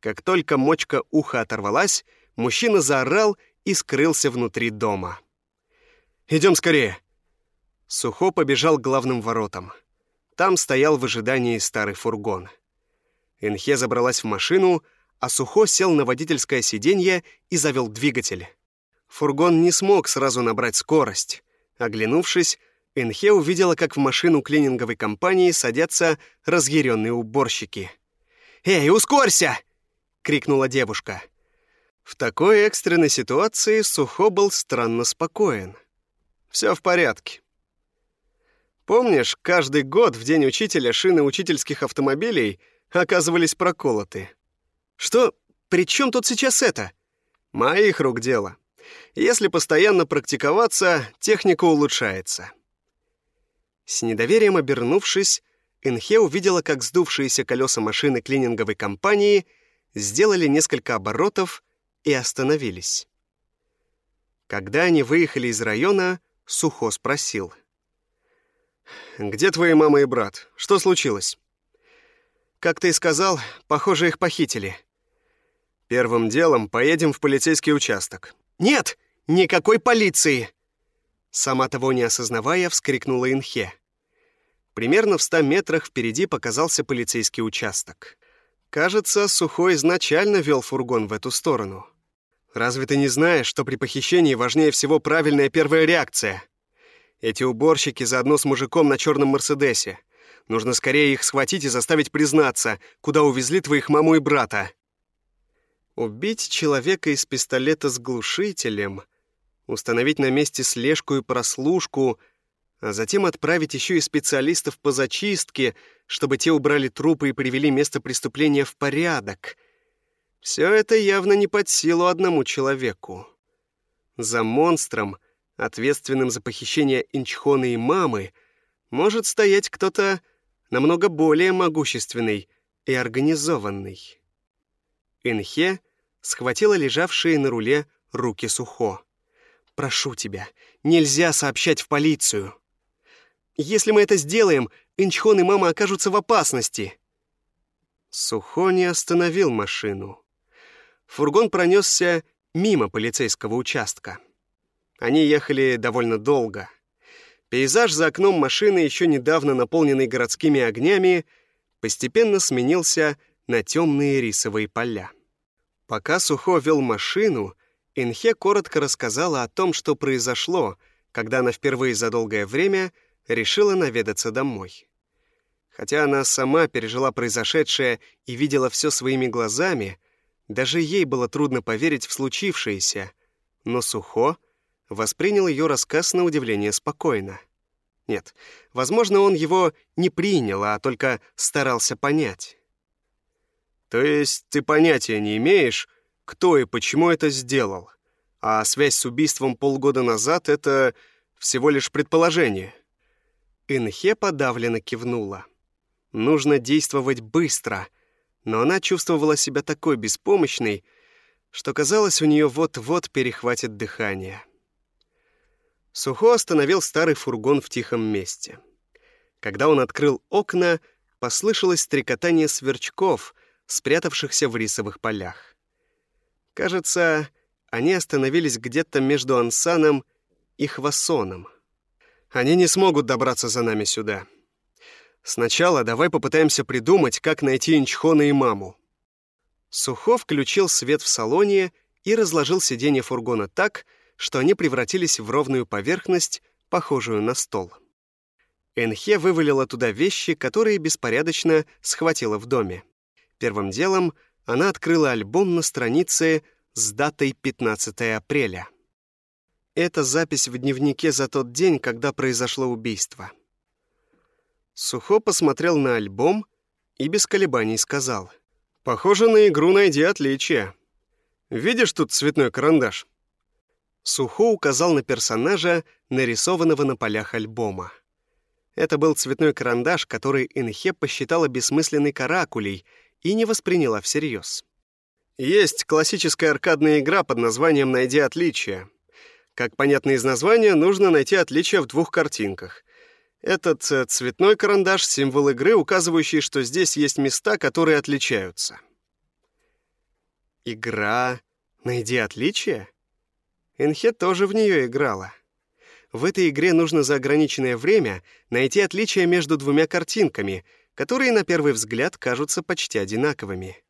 Как только мочка уха оторвалась, мужчина заорал и скрылся внутри дома. «Идем скорее!» Сухо побежал к главным воротам. Там стоял в ожидании старый фургон. Энхе забралась в машину, а Сухо сел на водительское сиденье и завел двигатель. Фургон не смог сразу набрать скорость. Оглянувшись, Энхе увидела, как в машину клининговой компании садятся разъяренные уборщики. «Эй, ускорься!» — крикнула девушка. В такой экстренной ситуации Сухо был странно спокоен. «Все в порядке. Помнишь, каждый год в день учителя шины учительских автомобилей оказывались проколоты?» Что? При чем тут сейчас это? Моих рук дело. Если постоянно практиковаться, техника улучшается. С недоверием обернувшись, Инхе увидела, как сдувшиеся колеса машины клининговой компании сделали несколько оборотов и остановились. Когда они выехали из района, Сухо спросил. «Где твои мама и брат? Что случилось?» «Как ты и сказал, похоже, их похитили», Первым делом поедем в полицейский участок. Нет, никакой полиции! Сама того не осознавая, вскрикнула Инхе. Примерно в ста метрах впереди показался полицейский участок. Кажется, Сухой изначально вел фургон в эту сторону. Разве ты не знаешь, что при похищении важнее всего правильная первая реакция? Эти уборщики заодно с мужиком на черном Мерседесе. Нужно скорее их схватить и заставить признаться, куда увезли твоих маму и брата. Убить человека из пистолета с глушителем, установить на месте слежку и прослушку, а затем отправить еще и специалистов по зачистке, чтобы те убрали трупы и привели место преступления в порядок. Все это явно не под силу одному человеку. За монстром, ответственным за похищение Инчхона и мамы, может стоять кто-то намного более могущественный и организованный. Инхе схватила лежавшие на руле руки Сухо. «Прошу тебя, нельзя сообщать в полицию. Если мы это сделаем, Инчхон и мама окажутся в опасности». Сухо не остановил машину. Фургон пронесся мимо полицейского участка. Они ехали довольно долго. Пейзаж за окном машины, еще недавно наполненный городскими огнями, постепенно сменился на темные рисовые поля. Пока Сухо вел машину, Инхе коротко рассказала о том, что произошло, когда она впервые за долгое время решила наведаться домой. Хотя она сама пережила произошедшее и видела все своими глазами, даже ей было трудно поверить в случившееся, но Сухо воспринял ее рассказ на удивление спокойно. Нет, возможно, он его не принял, а только старался понять. «То есть ты понятия не имеешь, кто и почему это сделал, а связь с убийством полгода назад — это всего лишь предположение?» Инхе подавленно кивнула. Нужно действовать быстро, но она чувствовала себя такой беспомощной, что казалось, у нее вот-вот перехватит дыхание. Сухо остановил старый фургон в тихом месте. Когда он открыл окна, послышалось стрекотание сверчков, спрятавшихся в рисовых полях. Кажется, они остановились где-то между Ансаном и Хвасоном. Они не смогут добраться за нами сюда. Сначала давай попытаемся придумать, как найти Инчхона и маму». Сухо включил свет в салоне и разложил сиденье фургона так, что они превратились в ровную поверхность, похожую на стол. Энхе вывалила туда вещи, которые беспорядочно схватила в доме. Первым делом она открыла альбом на странице с датой 15 апреля. Это запись в дневнике за тот день, когда произошло убийство. Сухо посмотрел на альбом и без колебаний сказал. «Похоже на игру «Найди отличия». Видишь тут цветной карандаш?» Сухо указал на персонажа, нарисованного на полях альбома. Это был цветной карандаш, который Инхе посчитала бессмысленной каракулей и не восприняла всерьез. Есть классическая аркадная игра под названием «Найди отличия». Как понятно из названия, нужно найти отличия в двух картинках. Этот э, цветной карандаш — символ игры, указывающий, что здесь есть места, которые отличаются. Игра «Найди отличия»? Энхе тоже в нее играла. В этой игре нужно за ограниченное время найти отличия между двумя картинками, которые на первый взгляд кажутся почти одинаковыми.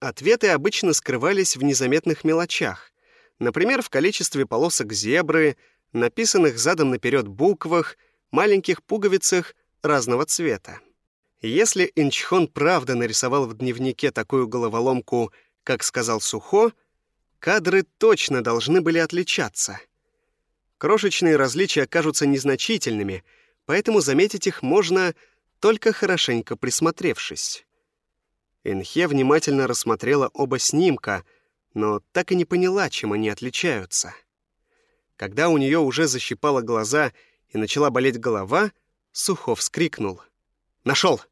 Ответы обычно скрывались в незаметных мелочах, например, в количестве полосок зебры, написанных задом наперед буквах маленьких пуговицах разного цвета. Если Инчхон правда нарисовал в дневнике такую головоломку, как сказал Сухо, кадры точно должны были отличаться. Крошечные различия кажутся незначительными, поэтому заметить их можно, только хорошенько присмотревшись. Инхе внимательно рассмотрела оба снимка, но так и не поняла, чем они отличаются. Когда у нее уже защипало глаза и начала болеть голова, Сухов вскрикнул. «Нашел!»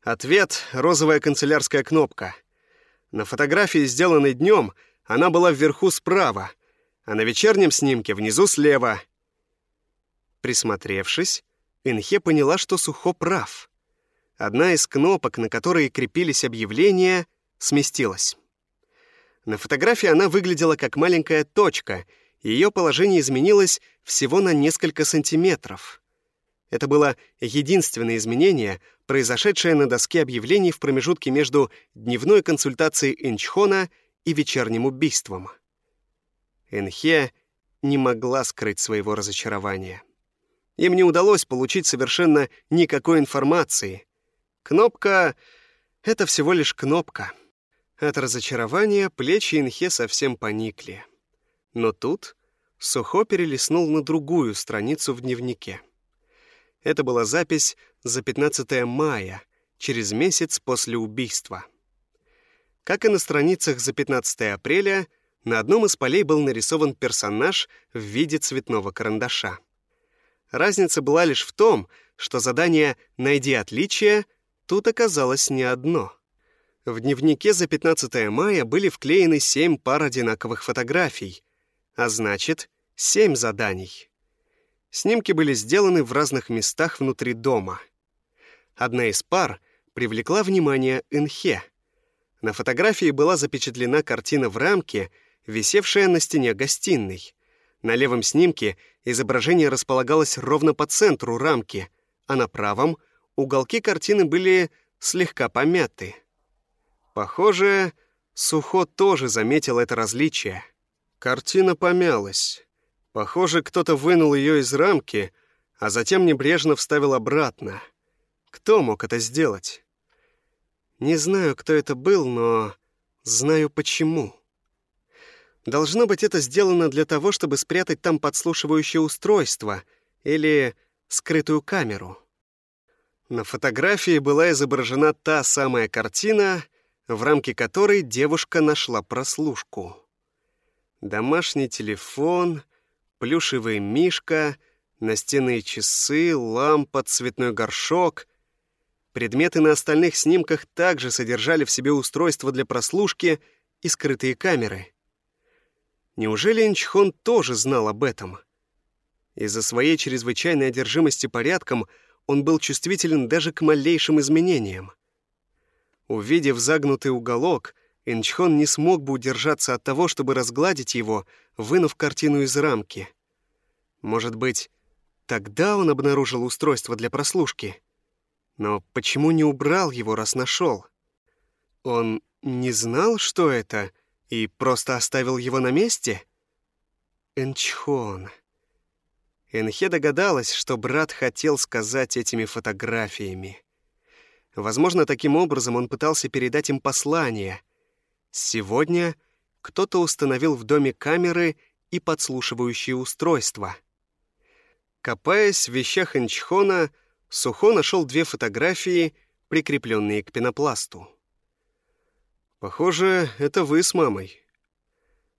Ответ — розовая канцелярская кнопка. На фотографии, сделанной днем, она была вверху справа, а на вечернем снимке внизу слева. Присмотревшись, Инхе поняла, что Сухо прав. Одна из кнопок, на которые крепились объявления, сместилась. На фотографии она выглядела как маленькая точка — ее положение изменилось всего на несколько сантиметров. Это было единственное изменение, произошедшее на доске объявлений в промежутке между дневной консультацией Инчхона и вечерним убийством. Энхе не могла скрыть своего разочарования. Им не удалось получить совершенно никакой информации. Кнопка — это всего лишь кнопка. От разочарования плечи Инхе совсем поникли. Но тут Сухо перелистнул на другую страницу в дневнике. Это была запись за 15 мая, через месяц после убийства. Как и на страницах за 15 апреля, на одном из полей был нарисован персонаж в виде цветного карандаша. Разница была лишь в том, что задание «Найди отличие» тут оказалось не одно. В дневнике за 15 мая были вклеены семь пар одинаковых фотографий, а значит, семь заданий. Снимки были сделаны в разных местах внутри дома. Одна из пар привлекла внимание Инхе. На фотографии была запечатлена картина в рамке, висевшая на стене гостиной. На левом снимке изображение располагалось ровно по центру рамки, а на правом уголки картины были слегка помяты. Похоже, Сухо тоже заметил это различие — Картина помялась. Похоже, кто-то вынул ее из рамки, а затем небрежно вставил обратно. Кто мог это сделать? Не знаю, кто это был, но знаю почему. Должно быть, это сделано для того, чтобы спрятать там подслушивающее устройство или скрытую камеру. На фотографии была изображена та самая картина, в рамке которой девушка нашла прослушку. Домашний телефон, плюшевый мишка, настенные часы, лампа, цветной горшок. Предметы на остальных снимках также содержали в себе устройства для прослушки и скрытые камеры. Неужели Инчхон тоже знал об этом? Из-за своей чрезвычайной одержимости порядком – он был чувствителен даже к малейшим изменениям. Увидев загнутый уголок, Инчхон не смог бы удержаться от того, чтобы разгладить его, вынув картину из рамки. Может быть, тогда он обнаружил устройство для прослушки? Но почему не убрал его, раз нашел? Он не знал, что это, и просто оставил его на месте? Энчхон... Энхе догадалась, что брат хотел сказать этими фотографиями. Возможно, таким образом он пытался передать им послание. Сегодня кто-то установил в доме камеры и подслушивающие устройства. Копаясь в вещах Инчхона, Сухо нашел две фотографии, прикрепленные к пенопласту. «Похоже, это вы с мамой».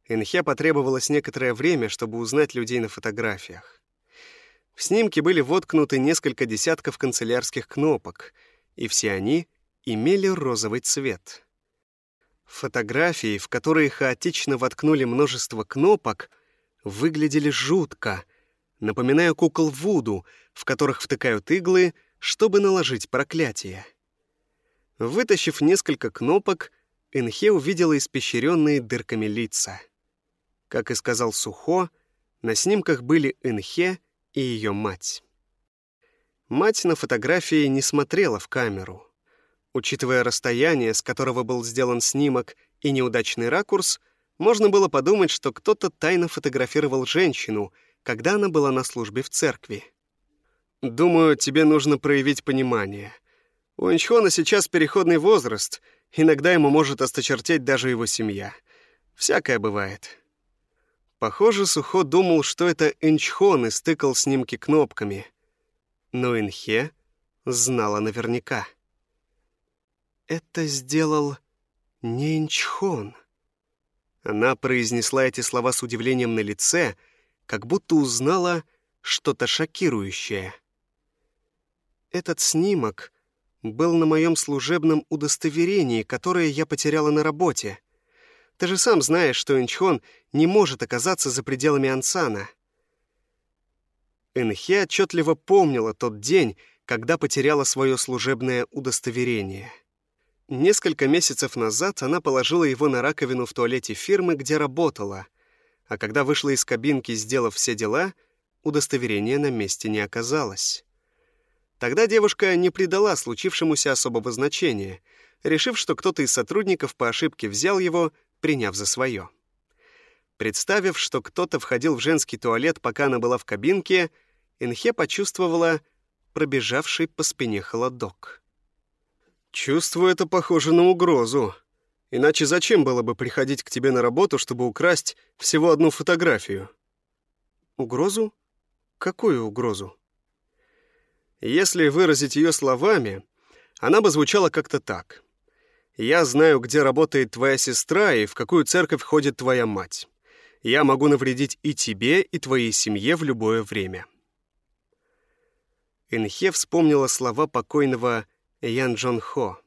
Инхе потребовалось некоторое время, чтобы узнать людей на фотографиях. В снимке были воткнуты несколько десятков канцелярских кнопок, и все они имели розовый цвет. Фотографии, в которые хаотично воткнули множество кнопок, выглядели жутко, напоминая кукол Вуду, в которых втыкают иглы, чтобы наложить проклятие. Вытащив несколько кнопок, Энхе увидела испещренные дырками лица. Как и сказал Сухо, на снимках были Энхе и ее мать. Мать на фотографии не смотрела в камеру. Учитывая расстояние, с которого был сделан снимок, и неудачный ракурс, можно было подумать, что кто-то тайно фотографировал женщину, когда она была на службе в церкви. «Думаю, тебе нужно проявить понимание. У Инчхона сейчас переходный возраст, иногда ему может осточертеть даже его семья. Всякое бывает». Похоже, Сухо думал, что это Инчхон истыкал снимки кнопками. Но Инхе знала наверняка. «Это сделал не Инчхон». Она произнесла эти слова с удивлением на лице, как будто узнала что-то шокирующее. «Этот снимок был на моем служебном удостоверении, которое я потеряла на работе. Ты же сам знаешь, что Инчхон не может оказаться за пределами Ансана. Энхе отчетливо помнила тот день, когда потеряла свое служебное удостоверение. Несколько месяцев назад она положила его на раковину в туалете фирмы, где работала, а когда вышла из кабинки, сделав все дела, удостоверение на месте не оказалось. Тогда девушка не придала случившемуся особого значения, решив, что кто-то из сотрудников по ошибке взял его приняв за свое. Представив, что кто-то входил в женский туалет, пока она была в кабинке, Инхе почувствовала пробежавший по спине холодок. «Чувствую, это похоже на угрозу. Иначе зачем было бы приходить к тебе на работу, чтобы украсть всего одну фотографию?» «Угрозу? Какую угрозу?» Если выразить ее словами, она бы звучала как-то так. Я знаю, где работает твоя сестра и в какую церковь ходит твоя мать. Я могу навредить и тебе, и твоей семье в любое время». Инхе вспомнила слова покойного Ян Джон Хо.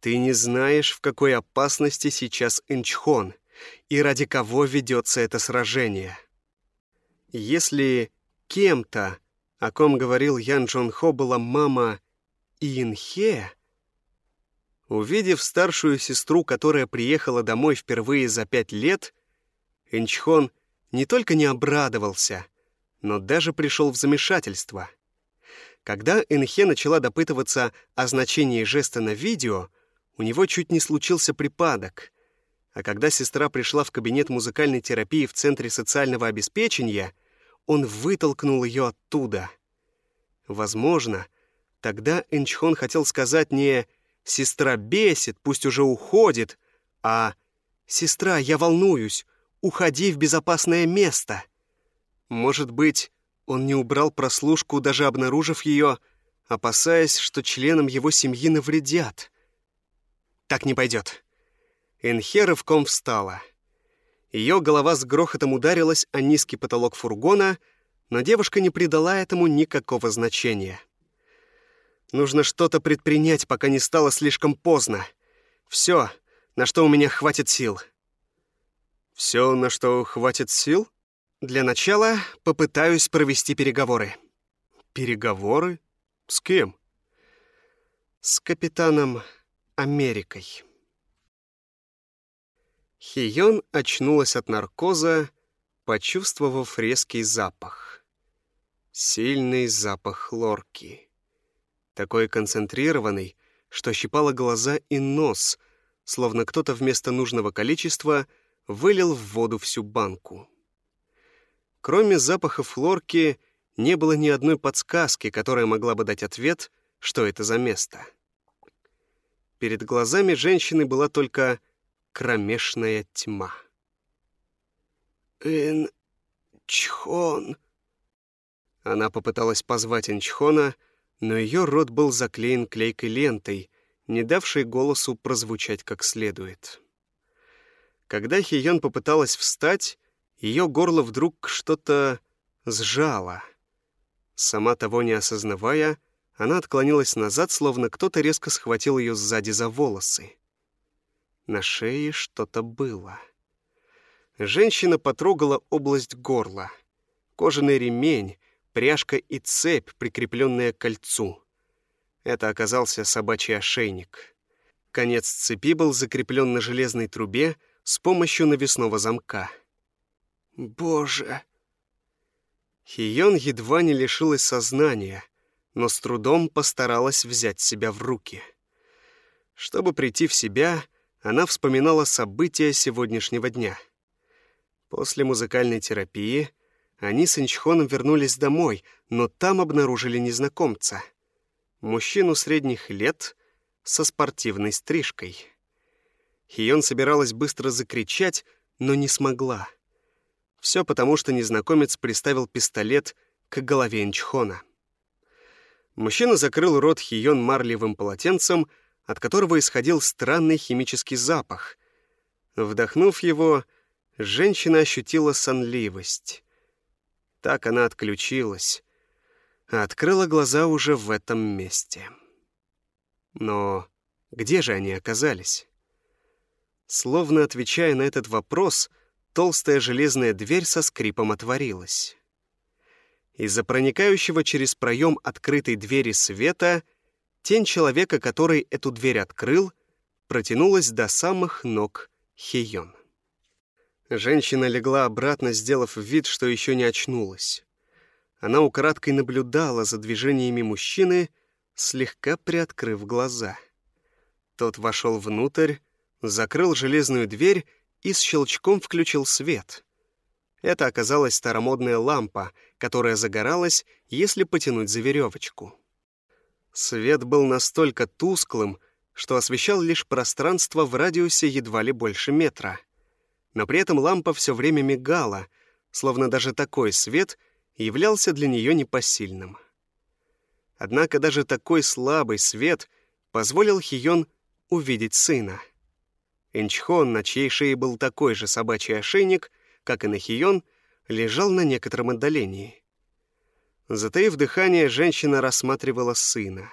«Ты не знаешь, в какой опасности сейчас Инчхон и ради кого ведется это сражение. Если кем-то, о ком говорил Ян Джон Хо, была мама Инхе, Увидев старшую сестру, которая приехала домой впервые за пять лет, Инчхон не только не обрадовался, но даже пришел в замешательство. Когда Энхе начала допытываться о значении жеста на видео, у него чуть не случился припадок. А когда сестра пришла в кабинет музыкальной терапии в Центре социального обеспечения, он вытолкнул ее оттуда. Возможно, Тогда Энчхон хотел сказать не «сестра бесит, пусть уже уходит», а «сестра, я волнуюсь, уходи в безопасное место». Может быть, он не убрал прослушку, даже обнаружив ее, опасаясь, что членам его семьи навредят. Так не пойдет. Энхе рывком встала. Ее голова с грохотом ударилась о низкий потолок фургона, но девушка не придала этому никакого значения. Нужно что-то предпринять, пока не стало слишком поздно. Все, на что у меня хватит сил. Все, на что хватит сил? Для начала попытаюсь провести переговоры. Переговоры? С кем? С капитаном Америкой. Хион очнулась от наркоза, почувствовав резкий запах. Сильный запах хлорки. Такой концентрированный, что щипало глаза и нос, словно кто-то вместо нужного количества вылил в воду всю банку. Кроме запаха флорки, не было ни одной подсказки, которая могла бы дать ответ, что это за место. Перед глазами женщины была только кромешная тьма. «Инчхон...» Она попыталась позвать Инчхона, но ее рот был заклеен клейкой лентой, не давшей голосу прозвучать как следует. Когда Хион попыталась встать, ее горло вдруг что-то сжало. Сама того не осознавая, она отклонилась назад, словно кто-то резко схватил ее сзади за волосы. На шее что-то было. Женщина потрогала область горла. Кожаный ремень, пряжка и цепь, прикрепленная к кольцу. Это оказался собачий ошейник. Конец цепи был закреплен на железной трубе с помощью навесного замка. «Боже!» Хион едва не лишилась сознания, но с трудом постаралась взять себя в руки. Чтобы прийти в себя, она вспоминала события сегодняшнего дня. После музыкальной терапии они с Инчхоном вернулись домой, но там обнаружили незнакомца. Мужчину средних лет со спортивной стрижкой. Хион собиралась быстро закричать, но не смогла. Все потому, что незнакомец приставил пистолет к голове Инчхона. Мужчина закрыл рот Хион марлевым полотенцем, от которого исходил странный химический запах. Вдохнув его, женщина ощутила сонливость. Так она отключилась, а открыла глаза уже в этом месте. Но где же они оказались? Словно отвечая на этот вопрос, толстая железная дверь со скрипом отворилась. Из-за проникающего через проем открытой двери света тень человека, который эту дверь открыл, протянулась до самых ног Хейон. Женщина легла обратно, сделав вид, что еще не очнулась. Она украдкой наблюдала за движениями мужчины, слегка приоткрыв глаза. Тот вошел внутрь, закрыл железную дверь и с щелчком включил свет. Это оказалась старомодная лампа, которая загоралась, если потянуть за веревочку. Свет был настолько тусклым, что освещал лишь пространство в радиусе едва ли больше метра. Но при этом лампа все время мигала, словно даже такой свет являлся для нее непосильным. Однако даже такой слабый свет позволил Хион увидеть сына — Инчхон, на чьей шее был такой же собачий ошейник, как и на Хион, лежал на некотором отдалении. Затаив дыхание, женщина рассматривала сына.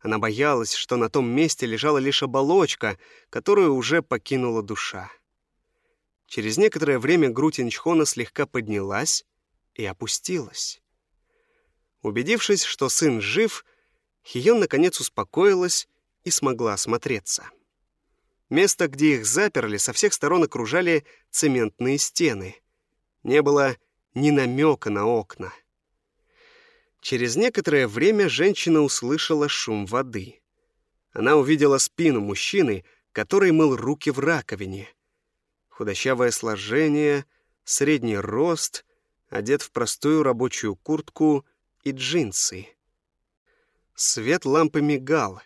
Она боялась, что на том месте лежала лишь оболочка, которую уже покинула душа. Через некоторое время грудь Инчхона слегка поднялась и опустилась. Убедившись, что сын жив, Хион наконец успокоилась и смогла осмотреться. Место, где их заперли, со всех сторон окружали цементные стены. Не было ни намека на окна. Через некоторое время женщина услышала шум воды. Она увидела спину мужчины, который мыл руки в раковине. Худощавое сложение, средний рост, одет в простую рабочую куртку и джинсы. Свет лампы мигал,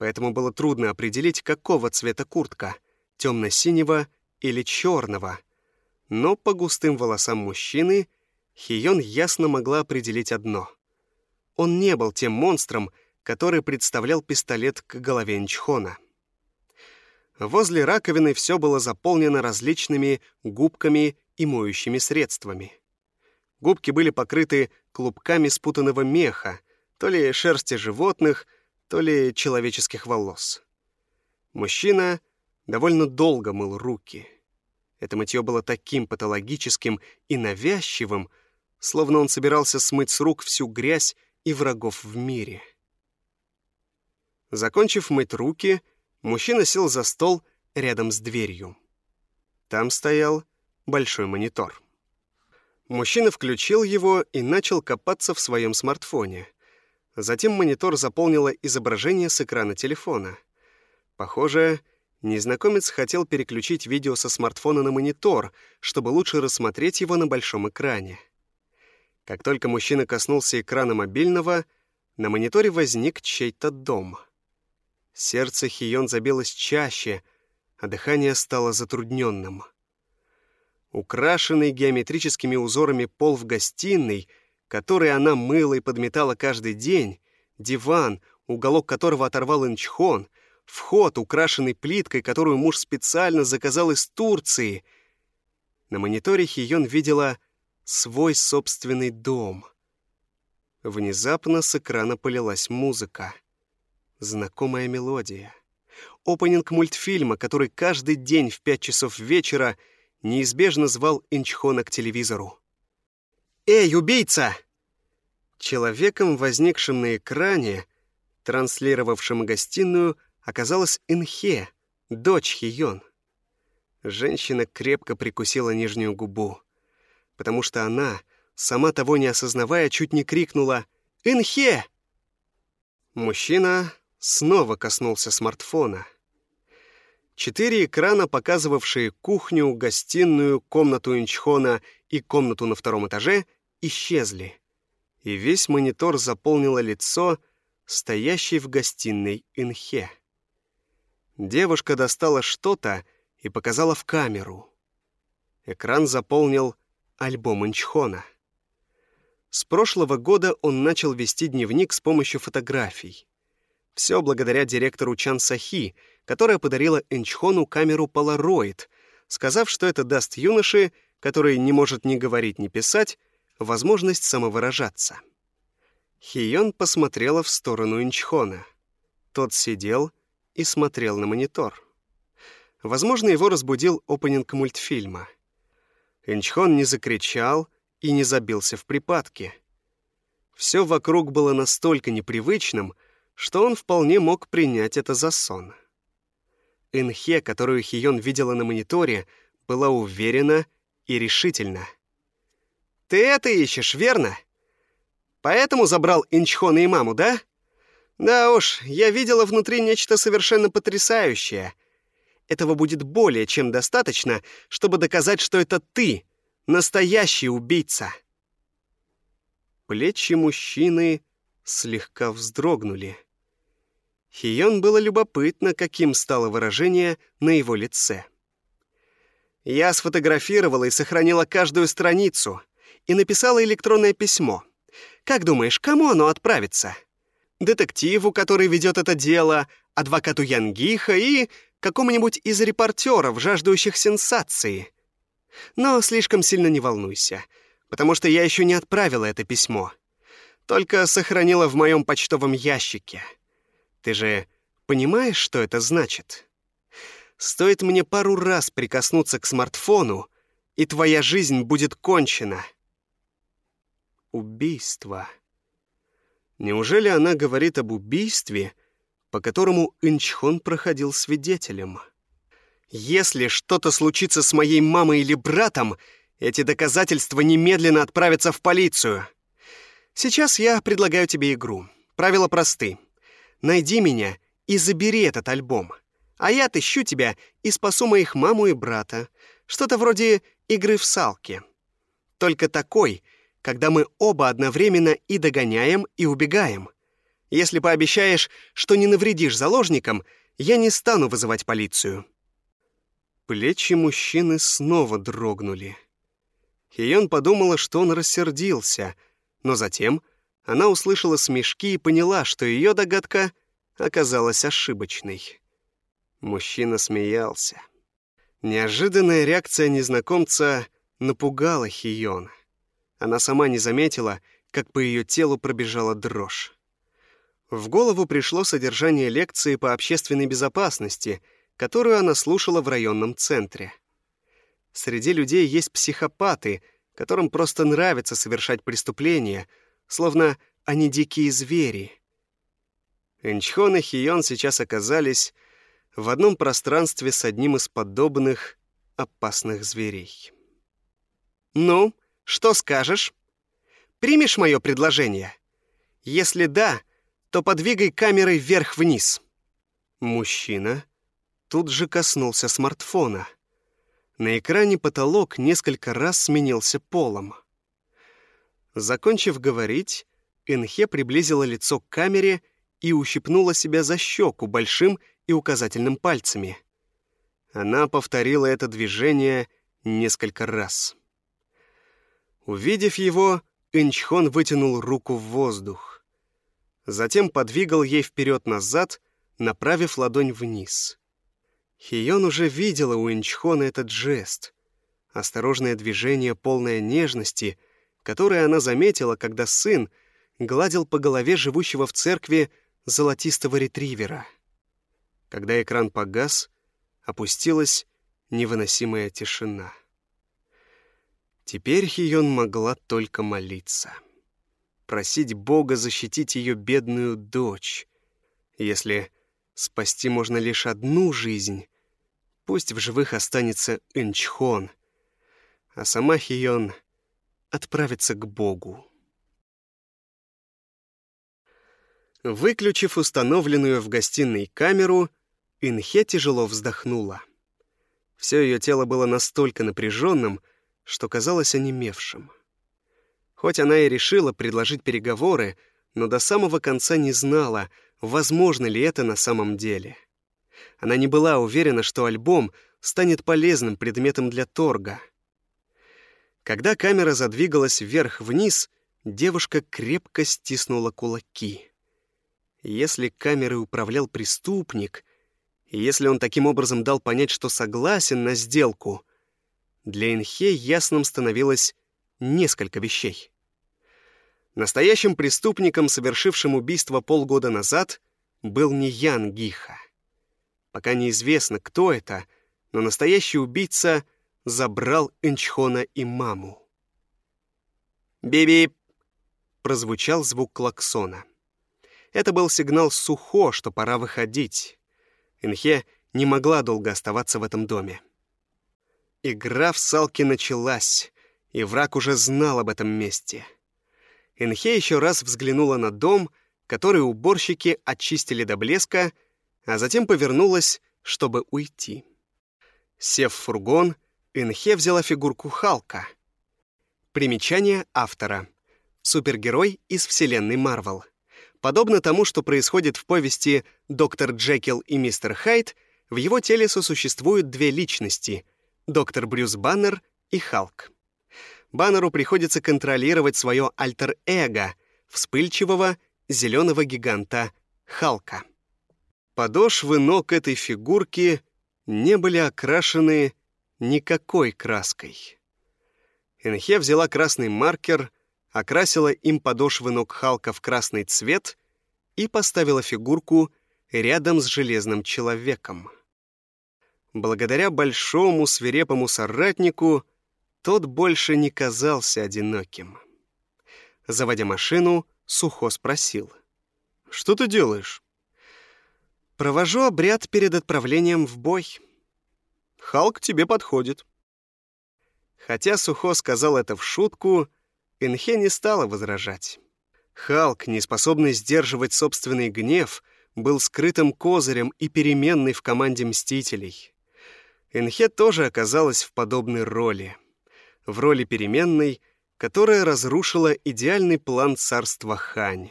поэтому было трудно определить, какого цвета куртка — темно-синего или черного. Но по густым волосам мужчины Хион ясно могла определить одно. Он не был тем монстром, который представлял пистолет к голове Нчхона. Возле раковины все было заполнено различными губками и моющими средствами. Губки были покрыты клубками спутанного меха, то ли шерсти животных, то ли человеческих волос. Мужчина довольно долго мыл руки. Это мытье было таким патологическим и навязчивым, словно он собирался смыть с рук всю грязь и врагов в мире. Закончив мыть руки, мужчина сел за стол рядом с дверью. Там стоял большой монитор. Мужчина включил его и начал копаться в своем смартфоне. Затем монитор заполнило изображение с экрана телефона. Похоже, незнакомец хотел переключить видео со смартфона на монитор, чтобы лучше рассмотреть его на большом экране. Как только мужчина коснулся экрана мобильного, на мониторе возник чей-то дом — Сердце Хион забилось чаще, а дыхание стало затрудненным. Украшенный геометрическими узорами пол в гостиной, который она мыла и подметала каждый день, диван, уголок которого оторвал Инчхон, вход, украшенный плиткой, которую муж специально заказал из Турции. На мониторе Хион видела свой собственный дом. Внезапно с экрана полилась музыка. Знакомая мелодия. Опенинг мультфильма, который каждый день в пять часов вечера неизбежно звал Инчхона к телевизору. «Эй, убийца!» Человеком, возникшим на экране, транслировавшим гостиную, оказалась Инхе, дочь Хион. Женщина крепко прикусила нижнюю губу, потому что она, сама того не осознавая, чуть не крикнула «Инхе!». Мужчина снова коснулся смартфона. Четыре экрана, показывавшие кухню, гостиную, комнату Инчхона и комнату на втором этаже, исчезли. И весь монитор заполнило лицо, стоящей в гостиной Инхе. Девушка достала что-то и показала в камеру. Экран заполнил альбом Инчхона. С прошлого года он начал вести дневник с помощью фотографий. Все благодаря директору Чан Сахи, которая подарила Энчхону камеру Polaroid, сказав, что это даст юноше, который не может ни говорить, ни писать, возможность самовыражаться. Хион посмотрела в сторону Инчхона. Тот сидел и смотрел на монитор. Возможно, его разбудил опенинг мультфильма. Инчхон не закричал и не забился в припадке. Все вокруг было настолько непривычным — что он вполне мог принять это за сон. Инхе, которую Хион видела на мониторе, была уверена и решительна. «Ты это ищешь, верно? Поэтому забрал Инчхона и маму, да? Да уж, я видела внутри нечто совершенно потрясающее. Этого будет более чем достаточно, чтобы доказать, что это ты, настоящий убийца». Плечи мужчины слегка вздрогнули. Хион было любопытно, каким стало выражение на его лице. Я сфотографировала и сохранила каждую страницу и написала электронное письмо. Как думаешь, кому оно отправится? Детективу, который ведет это дело, адвокату Янгиха и какому-нибудь из репортеров, жаждущих сенсации. Но слишком сильно не волнуйся, потому что я еще не отправила это письмо. Только сохранила в моем почтовом ящике — ты же понимаешь, что это значит? Стоит мне пару раз прикоснуться к смартфону, и твоя жизнь будет кончена. Убийство. Неужели она говорит об убийстве, по которому Инчхон проходил свидетелем? Если что-то случится с моей мамой или братом, эти доказательства немедленно отправятся в полицию. Сейчас я предлагаю тебе игру. Правила просты. Найди меня и забери этот альбом. А я отыщу тебя и спасу моих маму и брата. Что-то вроде игры в салки. Только такой, когда мы оба одновременно и догоняем, и убегаем. Если пообещаешь, что не навредишь заложникам, я не стану вызывать полицию». Плечи мужчины снова дрогнули. Хион подумала, что он рассердился, но затем она услышала смешки и поняла, что ее догадка оказалась ошибочной. Мужчина смеялся. Неожиданная реакция незнакомца напугала Хион. Она сама не заметила, как по ее телу пробежала дрожь. В голову пришло содержание лекции по общественной безопасности, которую она слушала в районном центре. Среди людей есть психопаты, которым просто нравится совершать преступления, словно они дикие звери. Энчхон и Хион сейчас оказались в одном пространстве с одним из подобных опасных зверей. «Ну, что скажешь? Примешь мое предложение? Если да, то подвигай камерой вверх-вниз». Мужчина тут же коснулся смартфона — на экране потолок несколько раз сменился полом. Закончив говорить, Энхе приблизила лицо к камере и ущипнула себя за щеку большим и указательным пальцами. Она повторила это движение несколько раз. Увидев его, Инчхон вытянул руку в воздух. Затем подвигал ей вперед-назад, направив ладонь вниз. Хион уже видела у Инчхона этот жест. Осторожное движение, полное нежности, которое она заметила, когда сын гладил по голове живущего в церкви золотистого ретривера. Когда экран погас, опустилась невыносимая тишина. Теперь Хион могла только молиться. Просить Бога защитить ее бедную дочь. Если спасти можно лишь одну жизнь, Пусть в живых останется Инчхон, а сама Хион отправится к Богу. Выключив установленную в гостиной камеру, Инхе тяжело вздохнула. Все ее тело было настолько напряженным, что казалось онемевшим. Хоть она и решила предложить переговоры, но до самого конца не знала, возможно ли это на самом деле — она не была уверена, что альбом станет полезным предметом для торга. Когда камера задвигалась вверх-вниз, девушка крепко стиснула кулаки. Если камерой управлял преступник, если он таким образом дал понять, что согласен на сделку, для Инхе ясным становилось несколько вещей. Настоящим преступником, совершившим убийство полгода назад, был не Ян Гиха. Пока неизвестно, кто это, но настоящий убийца забрал Энчхона и маму. «Биби!» — прозвучал звук клаксона. Это был сигнал Сухо, что пора выходить. Инхе не могла долго оставаться в этом доме. Игра в салки началась, и враг уже знал об этом месте. Инхе еще раз взглянула на дом, который уборщики очистили до блеска, а затем повернулась, чтобы уйти. Сев в фургон, Инхе взяла фигурку Халка. Примечание автора. Супергерой из вселенной Марвел. Подобно тому, что происходит в повести «Доктор Джекил и мистер Хайд», в его теле сосуществуют две личности — доктор Брюс Баннер и Халк. Баннеру приходится контролировать свое альтер-эго, вспыльчивого зеленого гиганта Халка. Подошвы ног этой фигурки не были окрашены никакой краской. Энхе взяла красный маркер, окрасила им подошвы ног Халка в красный цвет и поставила фигурку рядом с железным человеком. Благодаря большому свирепому соратнику тот больше не казался одиноким. Заводя машину, Сухо спросил. «Что ты делаешь?» Провожу обряд перед отправлением в бой. Халк тебе подходит. Хотя Сухо сказал это в шутку, Энхе не стала возражать. Халк, не способный сдерживать собственный гнев, был скрытым козырем и переменной в команде Мстителей. Энхе тоже оказалась в подобной роли. В роли переменной, которая разрушила идеальный план царства Хань.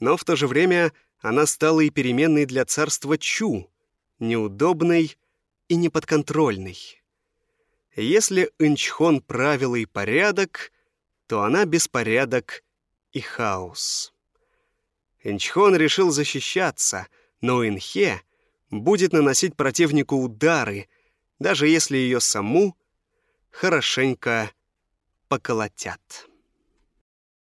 но в то же время она стала и переменной для царства Чу, неудобной и неподконтрольной. Если Инчхон правила и порядок, то она беспорядок и хаос. Инчхон решил защищаться, но Инхе будет наносить противнику удары, даже если ее саму хорошенько поколотят.